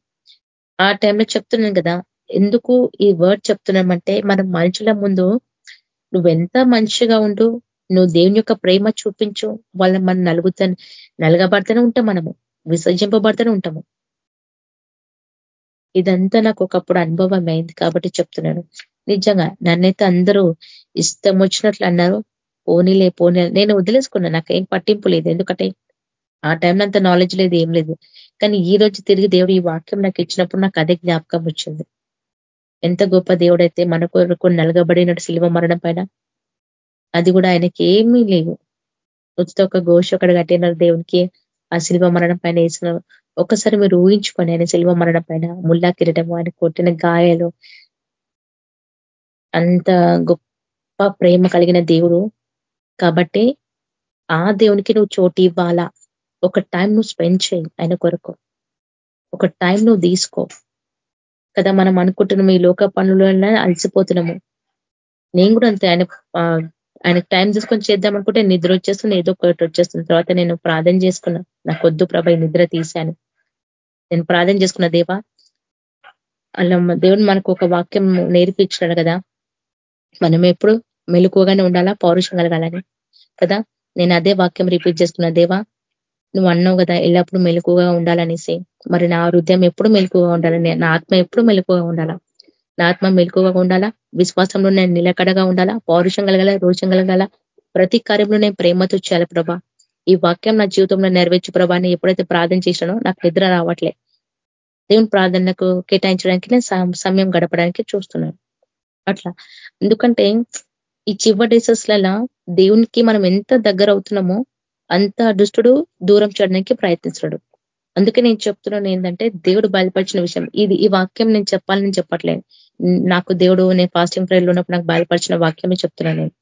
ఆ టైంలో చెప్తున్నాను కదా ఎందుకు ఈ వర్డ్ చెప్తున్నామంటే మనం మనుషుల ముందు నువ్వెంత మంచిగా ఉండు నువ్వు దేవుని యొక్క ప్రేమ చూపించు వాళ్ళ మనం నలుగుతా నలగబడుతూనే ఉంటాం మనము విసర్జింపబడుతూనే ఉంటాము. ఇదంతా నాకు ఒకప్పుడు అనుభవం అయింది కాబట్టి చెప్తున్నాను. నిజంగా నన్నైతే అందరూ ఇష్టం వచ్చినట్లు అన్నారు పోనీలే పోనీ నేను వదిలేసుకున్నా నాకేం పట్టింపు లేదు. ఎందుకంటే ఆ టైంలో అంత నాలెడ్జ్ లేదు ఏం లేదు. కానీ ఈ రోజు తిరిగి దేవుడు ఈ వాక్యం నాకు ఇచ్చినప్పుడు నాకు అదే జ్ఞాపకం వచ్చింది. ఎంత గొప్ప దేవుడైతే మన కొరకు నలగబడినట్టు శిల్వ మరణం పైన అది కూడా ఆయనకి ఏమీ లేవు. ఉచిత ఒక ఘోష ఒకటి కట్టినారు దేవునికి. ఆ శిల్వ మరణం పైన వేసిన ఒక్కసారి మీరు ఊహించుకొని ఆయన శిల్వ మరణం పైన ముల్లా కిరటము ఆయన కొట్టిన గాయాలు. అంత గొప్ప ప్రేమ కలిగిన దేవుడు. కాబట్టి ఆ దేవునికి నువ్వు చోటు ఇవ్వాలా? ఒక టైం నువ్వు స్పెండ్ చేయి ఆయన కొరకు. ఒక టైం నువ్వు తీసుకో. కదా మనం అనుకుంటున్నాం ఈ లోక పనులలో అలసిపోతున్నాము. నేను కూడా అంతే ఆయన ఆయనకు టైం తీసుకొని చేద్దాం అనుకుంటే నిద్ర వచ్చేస్తుంది ఏదో ఒకటి వచ్చేస్తుంది. తర్వాత నేను ప్రార్థన చేసుకున్నా నాకు వద్దు ప్రభ నిద్ర తీశాను. నేను ప్రార్థన చేసుకున్న దేవా అలా దేవుడు మనకు ఒక వాక్యం నేర్పించాడు కదా. మనం ఎప్పుడు మెలుకువగానే ఉండాలా పౌరుషం కలగాలని. కదా నేను అదే వాక్యం రిపీట్ చేసుకున్న దేవా నువ్వు అన్నావు కదా ఎల్లప్పుడూ మెలకుగా ఉండాలనేసి. మరి నా హృదయం ఎప్పుడు మెలకుగా ఉండాలని నా ఆత్మ ఎప్పుడు మెలకుగా ఉండాలా? నా ఆత్మ మెలకుగా ఉండాలా? విశ్వాసంలో నేను నిలకడగా ఉండాలా? పౌరుషం కలగాల? రోషం కలగాల? ప్రతి కార్యంలో నేను ప్రేమతో చేయాలి ప్రభా. ఈ వాక్యం నా జీవితంలో నెరవేర్చు ప్రభాని ఎప్పుడైతే ప్రార్థన చేసినానో నాకు నిద్ర రావట్లే. దేవుని ప్రార్థనకు కేటాయించడానికి నేను సమయం గడపడానికి చూస్తున్నాను. అట్లా. ఎందుకంటే ఈ చివరి డేసెస్లలో దేవునికి మనం ఎంత దగ్గర అవుతున్నామో అంత దుష్టుడు దూరం చేయడానికి ప్రయత్నిస్తాడు అందుకే నేను చెప్తున్నాను ఏంటంటే దేవుడు బయలుపరిచిన విషయం. ఇది ఈ వాక్యం నేను చెప్పాలని చెప్పట్లేదు. నాకు దేవుడు నేను ఫాస్టింగ్ ప్రేయర్లో ఉన్నప్పుడు నాకు బయలుపరిచిన వాక్యమే చెప్తున్నాను నేను.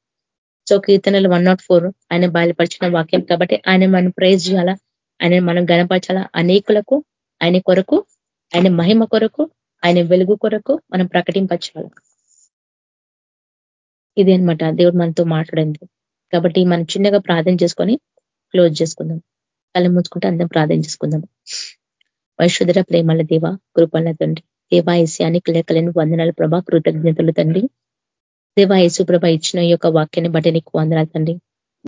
సో కీర్తనలు వన్ నాట్ ఫోర్ ఆయన బయలుపరిచిన వాక్యం కాబట్టి ఆయన మనం ప్రేజ్ చేయాలా? ఆయన మనం గణపరచాలా? అనేకులకు ఆయన కొరకు ఆయన మహిమ కొరకు ఆయన వెలుగు కొరకు మనం ప్రకటింపచాలి ఇదే అనమాట దేవుడు మనతో మాట్లాడింది. కాబట్టి మనం చిన్నగా ప్రార్థన చేసుకొని క్లోజ్ చేసుకుందాం. కళ్ళు మూసుకుంటే అందరం ప్రార్థన చేసుకుందాం. వైశ్వధర ప్రేమల దేవ కృపల తండ్రి దేవా ఏసియానికి లెక్కలేని వందనాల ప్రభా కృతజ్ఞతలు తండ్రి. దేవా ప్రభ ఇచ్చిన ఈ యొక్క వాక్యాన్ని బట్టి నీకు వందనాలు తండ్రి.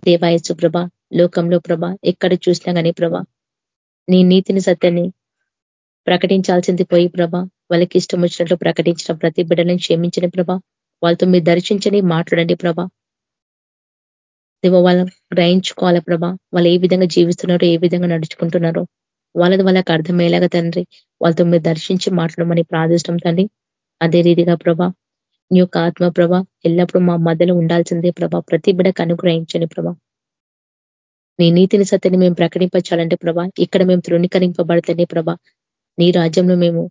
దేవా ప్రభ లోకంలో ప్రభ ఎక్కడ చూసినా కానీ ప్రభ నీ నీతిని సత్యాన్ని ప్రకటించాల్సింది పోయి ప్రభ వాళ్ళకి ఇష్టం వచ్చినట్లు ప్రకటించిన ప్రతి బిడ్డలను క్షమించని ప్రభ వాళ్ళతో మీరు దర్శించని మాట్లాడండి ప్రభ దేవ వాళ్ళని గ్రహించుకోవాలి ప్రభా. వాళ్ళు ఏ విధంగా జీవిస్తున్నారో ఏ విధంగా నడుచుకుంటున్నారో. వాళ్ళది వాళ్ళకి అర్థమయ్యేలాగా తండ్రి వాళ్ళతో మీరు దర్శించి మాట్లాడమని ప్రార్థిష్టం తండ్రి. అదే రీతిగా ప్రభా నీ యొక్క ఆత్మ ప్రభ ఎల్లప్పుడూ మా మధ్యలో ఉండాల్సిందే ప్రభా. ప్రతి బిడకు అనుగ్రహించండి ప్రభా. నీ నీతిని సత్యని మేము ప్రకటించాలంటే ప్రభా ఇక్కడ మేము తృణీకరింపబడితేనే ప్రభా నీ రాజ్యంలో మేము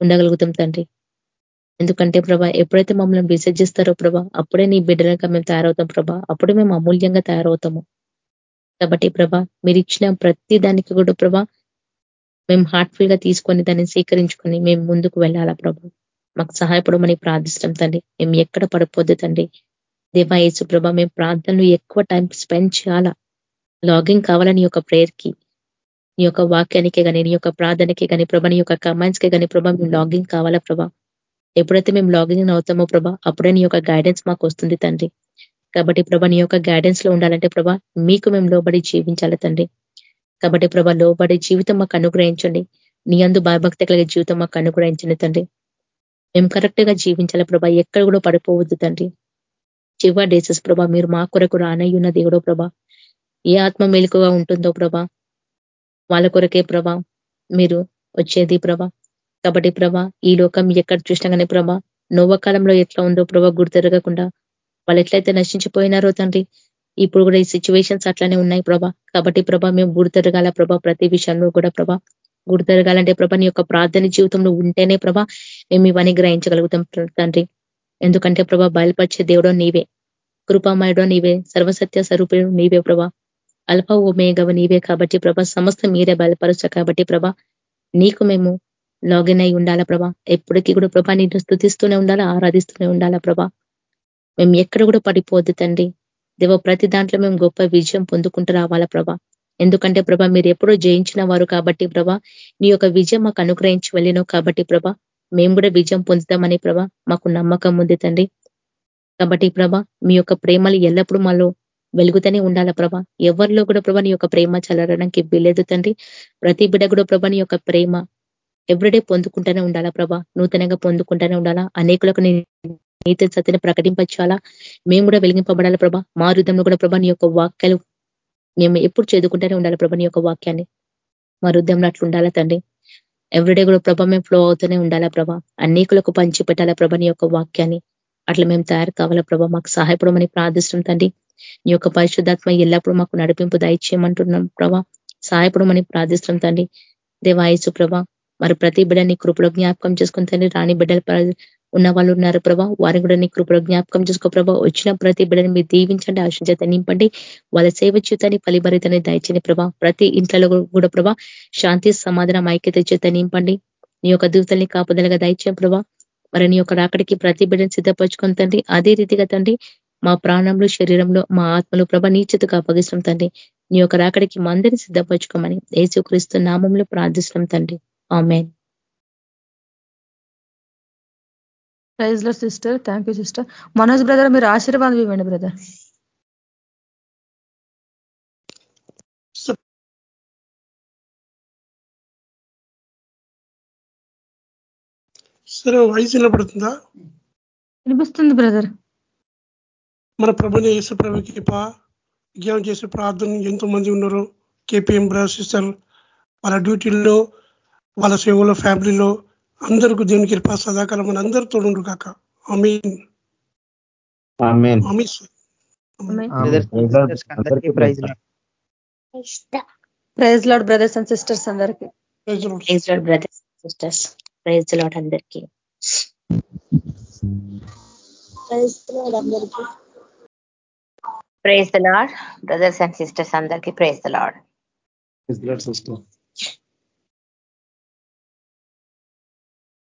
ఉండగలుగుతాం తండ్రి. ఎందుకంటే ప్రభా ఎప్పుడైతే మమ్మల్ని విసర్జిస్తారో ప్రభా అప్పుడే నీ బిడ్డలుగా మేము తయారవుతాం ప్రభా. అప్పుడే మేము అమూల్యంగా తయారవుతాము. కాబట్టి ప్రభా మీరు ఇచ్చిన ప్రతి దానికి కూడా ప్రభా మేము హార్ట్ఫుల్గా తీసుకొని దాన్ని స్వీకరించుకొని మేము ముందుకు వెళ్ళాలా ప్రభు. మాకు సహాయపడమని ప్రార్థిస్తాం తండ్రి. మేము ఎక్కడ పడిపోద్దు తండ్రి. దేవా యేసు ప్రభా మేము ప్రార్థనలు ఎక్కువ టైం స్పెండ్ చేయాలా? లాగింగ్ కావాలని యొక్క ప్రేయర్కి నీ యొక్క వాక్యానికే కానీ నీ యొక్క ప్రార్థనకే కానీ ప్రభా నీ యొక్క కమాండ్స్కే కానీ ప్రభా మేము లాగింగ్ కావాలా ప్రభా? ఎప్పుడైతే మేము లాగిన్ అవుతామో ప్రభా అప్పుడే నీ యొక్క గైడెన్స్ మాకు వస్తుంది తండ్రి. కాబట్టి ప్రభా నీ యొక్క గైడెన్స్లో ఉండాలంటే ప్రభా మీకు మేము లోబడి జీవించాలి తండ్రి. కాబట్టి ప్రభా లోబడి జీవితం మాకు అనుగ్రహించండి. నీ అందు భయభక్తి కలిగే జీవితం మాకు అనుగ్రహించండి తండ్రి. మేము కరెక్ట్గా జీవించాలి ప్రభా ఎక్కడ కూడా పడిపోవద్దు తండ్రి. చివరి డేసెస్ ప్రభా మీరు మా కొరకు రానయ్యున్న దేవుడో ప్రభా. ఏ ఆత్మ మెలుకుగా ఉంటుందో ప్రభా వాళ్ళ కొరకే ప్రభా మీరు వచ్చేది ప్రభా. కాబట్టి ప్రభా ఈ లోకం ఎక్కడ చూసినా కానీ ప్రభా నోవకాలంలో ఎట్లా ఉందో ప్రభా గుర్తెరగకుండా వాళ్ళు ఎట్లయితే నశించిపోయినారో తండ్రి ఇప్పుడు కూడా ఈ సిచ్యువేషన్స్ అట్లానే ఉన్నాయి ప్రభా. కాబట్టి ప్రభా మేము గుర్తెరగాల ప్రభా ప్రతి విషయంలో కూడా ప్రభా గుర్తెరగాలంటే ప్రభా నీ యొక్క ప్రార్థన జీవితంలో ఉంటేనే ప్రభా మేము ఇవన్నీ గ్రహించగలుగుతాం తండ్రి. ఎందుకంటే ప్రభా బయలుపరిచే దేవుడో నీవే కృపామయుడో నీవే సర్వసత్య స్వరూపుడు నీవే ప్రభా. అల్ప ఓమేగవ నీవే కాబట్టి ప్రభా సమస్త మీరే బయలుపరచ కాబట్టి ప్రభ నీకు మేము లాగిన్ అయి ఉండాలా ప్రభా? ఎప్పటికీ కూడా ప్రభా నీకు స్థుతిస్తూనే ఉండాలా ఆరాధిస్తూనే ఉండాలా ప్రభా? మేము ఎక్కడ కూడా పడిపోద్దు తండ్రి. దేవ ప్రతి దాంట్లో మేము గొప్ప విజయం పొందుకుంటూ రావాలా ప్రభా? ఎందుకంటే ప్రభా మీరు ఎప్పుడో జయించిన వారు కాబట్టి ప్రభా నీ యొక్క విజయం మాకు అనుగ్రహించి వెళ్ళినావు కాబట్టి ప్రభా మేము కూడా విజయం పొందుతామని ప్రభా మాకు నమ్మకం ఉంది తండ్రి. కాబట్టి ప్రభా మీ యొక్క ప్రేమలు ఎల్లప్పుడూ మాలో వెలుగుతూనే ఉండాలా ప్రభా? ఎవరిలో కూడా ప్రభా నీ యొక్క ప్రేమ చల్లడానికి వీలేదు తండ్రి. ప్రతి బిడ్డ కూడా ప్రభా నీ యొక్క ప్రేమ ఎవ్రీడే పొందుకుంటూనే ఉండాలా ప్రభా? నూతనంగా పొందుకుంటూనే ఉండాలా? అనేకులకు నీతి సత్యని ప్రకటింపచ్చాలా మేము కూడా వెలిగింపబడాలి ప్రభా? మా రుద్రంలో కూడా ప్రభా నీ యొక్క వాక్యాలు మేము ఎప్పుడు చదువుకుంటూనే ఉండాలి ప్రభా నీ యొక్క వాక్యాన్ని? మా రుద్రంలో అట్లా ఉండాలా తండ్రి? ఎవ్రీడే కూడా ప్రభా మేము ఫ్లో అవుతూనే ఉండాలా ప్రభా? అనేకులకు పంచి పెట్టాలా ప్రభా నీ యొక్క వాక్యాన్ని? అట్లా మేము తయారు కావాలా ప్రభా? మాకు సహాయపడమని ప్రార్థిస్తున్నాం తండ్రి. నీ యొక్క పరిశుద్ధాత్మ ఎల్లప్పుడూ మాకు నడిపింపు దయచేయమంటున్నాం ప్రభా. సహాయపడమని ప్రార్థిస్తున్నాం తండ్రి. దేవాయసు ప్రభా మరి ప్రతి బిడ్డని కృపలో జ్ఞాపకం చేసుకుని తండ్రి రాణి బిడ్డలు ఉన్న వాళ్ళు ఉన్నారు ప్రభా. వారిని కూడా నీ కృపలో జ్ఞాపకం చేసుకో ప్రభా. వచ్చిన ప్రతి బిడ్డని మీరు దీవించండి ఆశించేత నింపండి. వాళ్ళ సేవ చేతని ఫలిభరితని దయచని ప్రభా. ప్రతి ఇంట్లో కూడా ప్రభా శాంతి సమాధానం ఐక్యత చేత నింపండి. నీ యొక్క దూతల్ని కాపుదలగా దయచే ప్రభా. మరి నీ యొక్క రాకడికి ప్రతి బిడ్డని సిద్ధపరచుకొని తండ్రి అదే రీతిగా తండ్రి మా ప్రాణంలో శరీరంలో మా ఆత్మలో ప్రభ నీచతకు అప్పగిస్తాం తండ్రి. నీ యొక్క రాకడికి మందిని సిద్ధపరచుకోమని యేసుక్రీస్తు నామంలో ప్రార్థిస్తాం తండ్రి. Amen. Praise Lord sister. Thank you sister. Manoj brother మీరు ఆశీర్వాదం ఇవ్వండి బ్రదర్. సరే వయసు వినపడుతుందా? వినిపిస్తుంది బ్రదర్. మన ప్రభుని యేసు ప్రభు కృప విజ్ఞానం చేసే ప్రార్థన ఎంతో మంది ఉన్నారు. కేపీఎం బ్రదర్ సిస్టర్ వాళ్ళ డ్యూటీల్లో వాళ్ళ సేవలో ఫ్యామిలీలో అందరికీ దేవుని కృప సదాకాలం మన అందరూ తోడుండ్రు కాక. Amin praise Lord brothers and sisters అందరికి praise Lord brothers sisters praise Lord అందరికీ. Praise the Lord brothers and sisters అందరికీ. Praise the Lord sister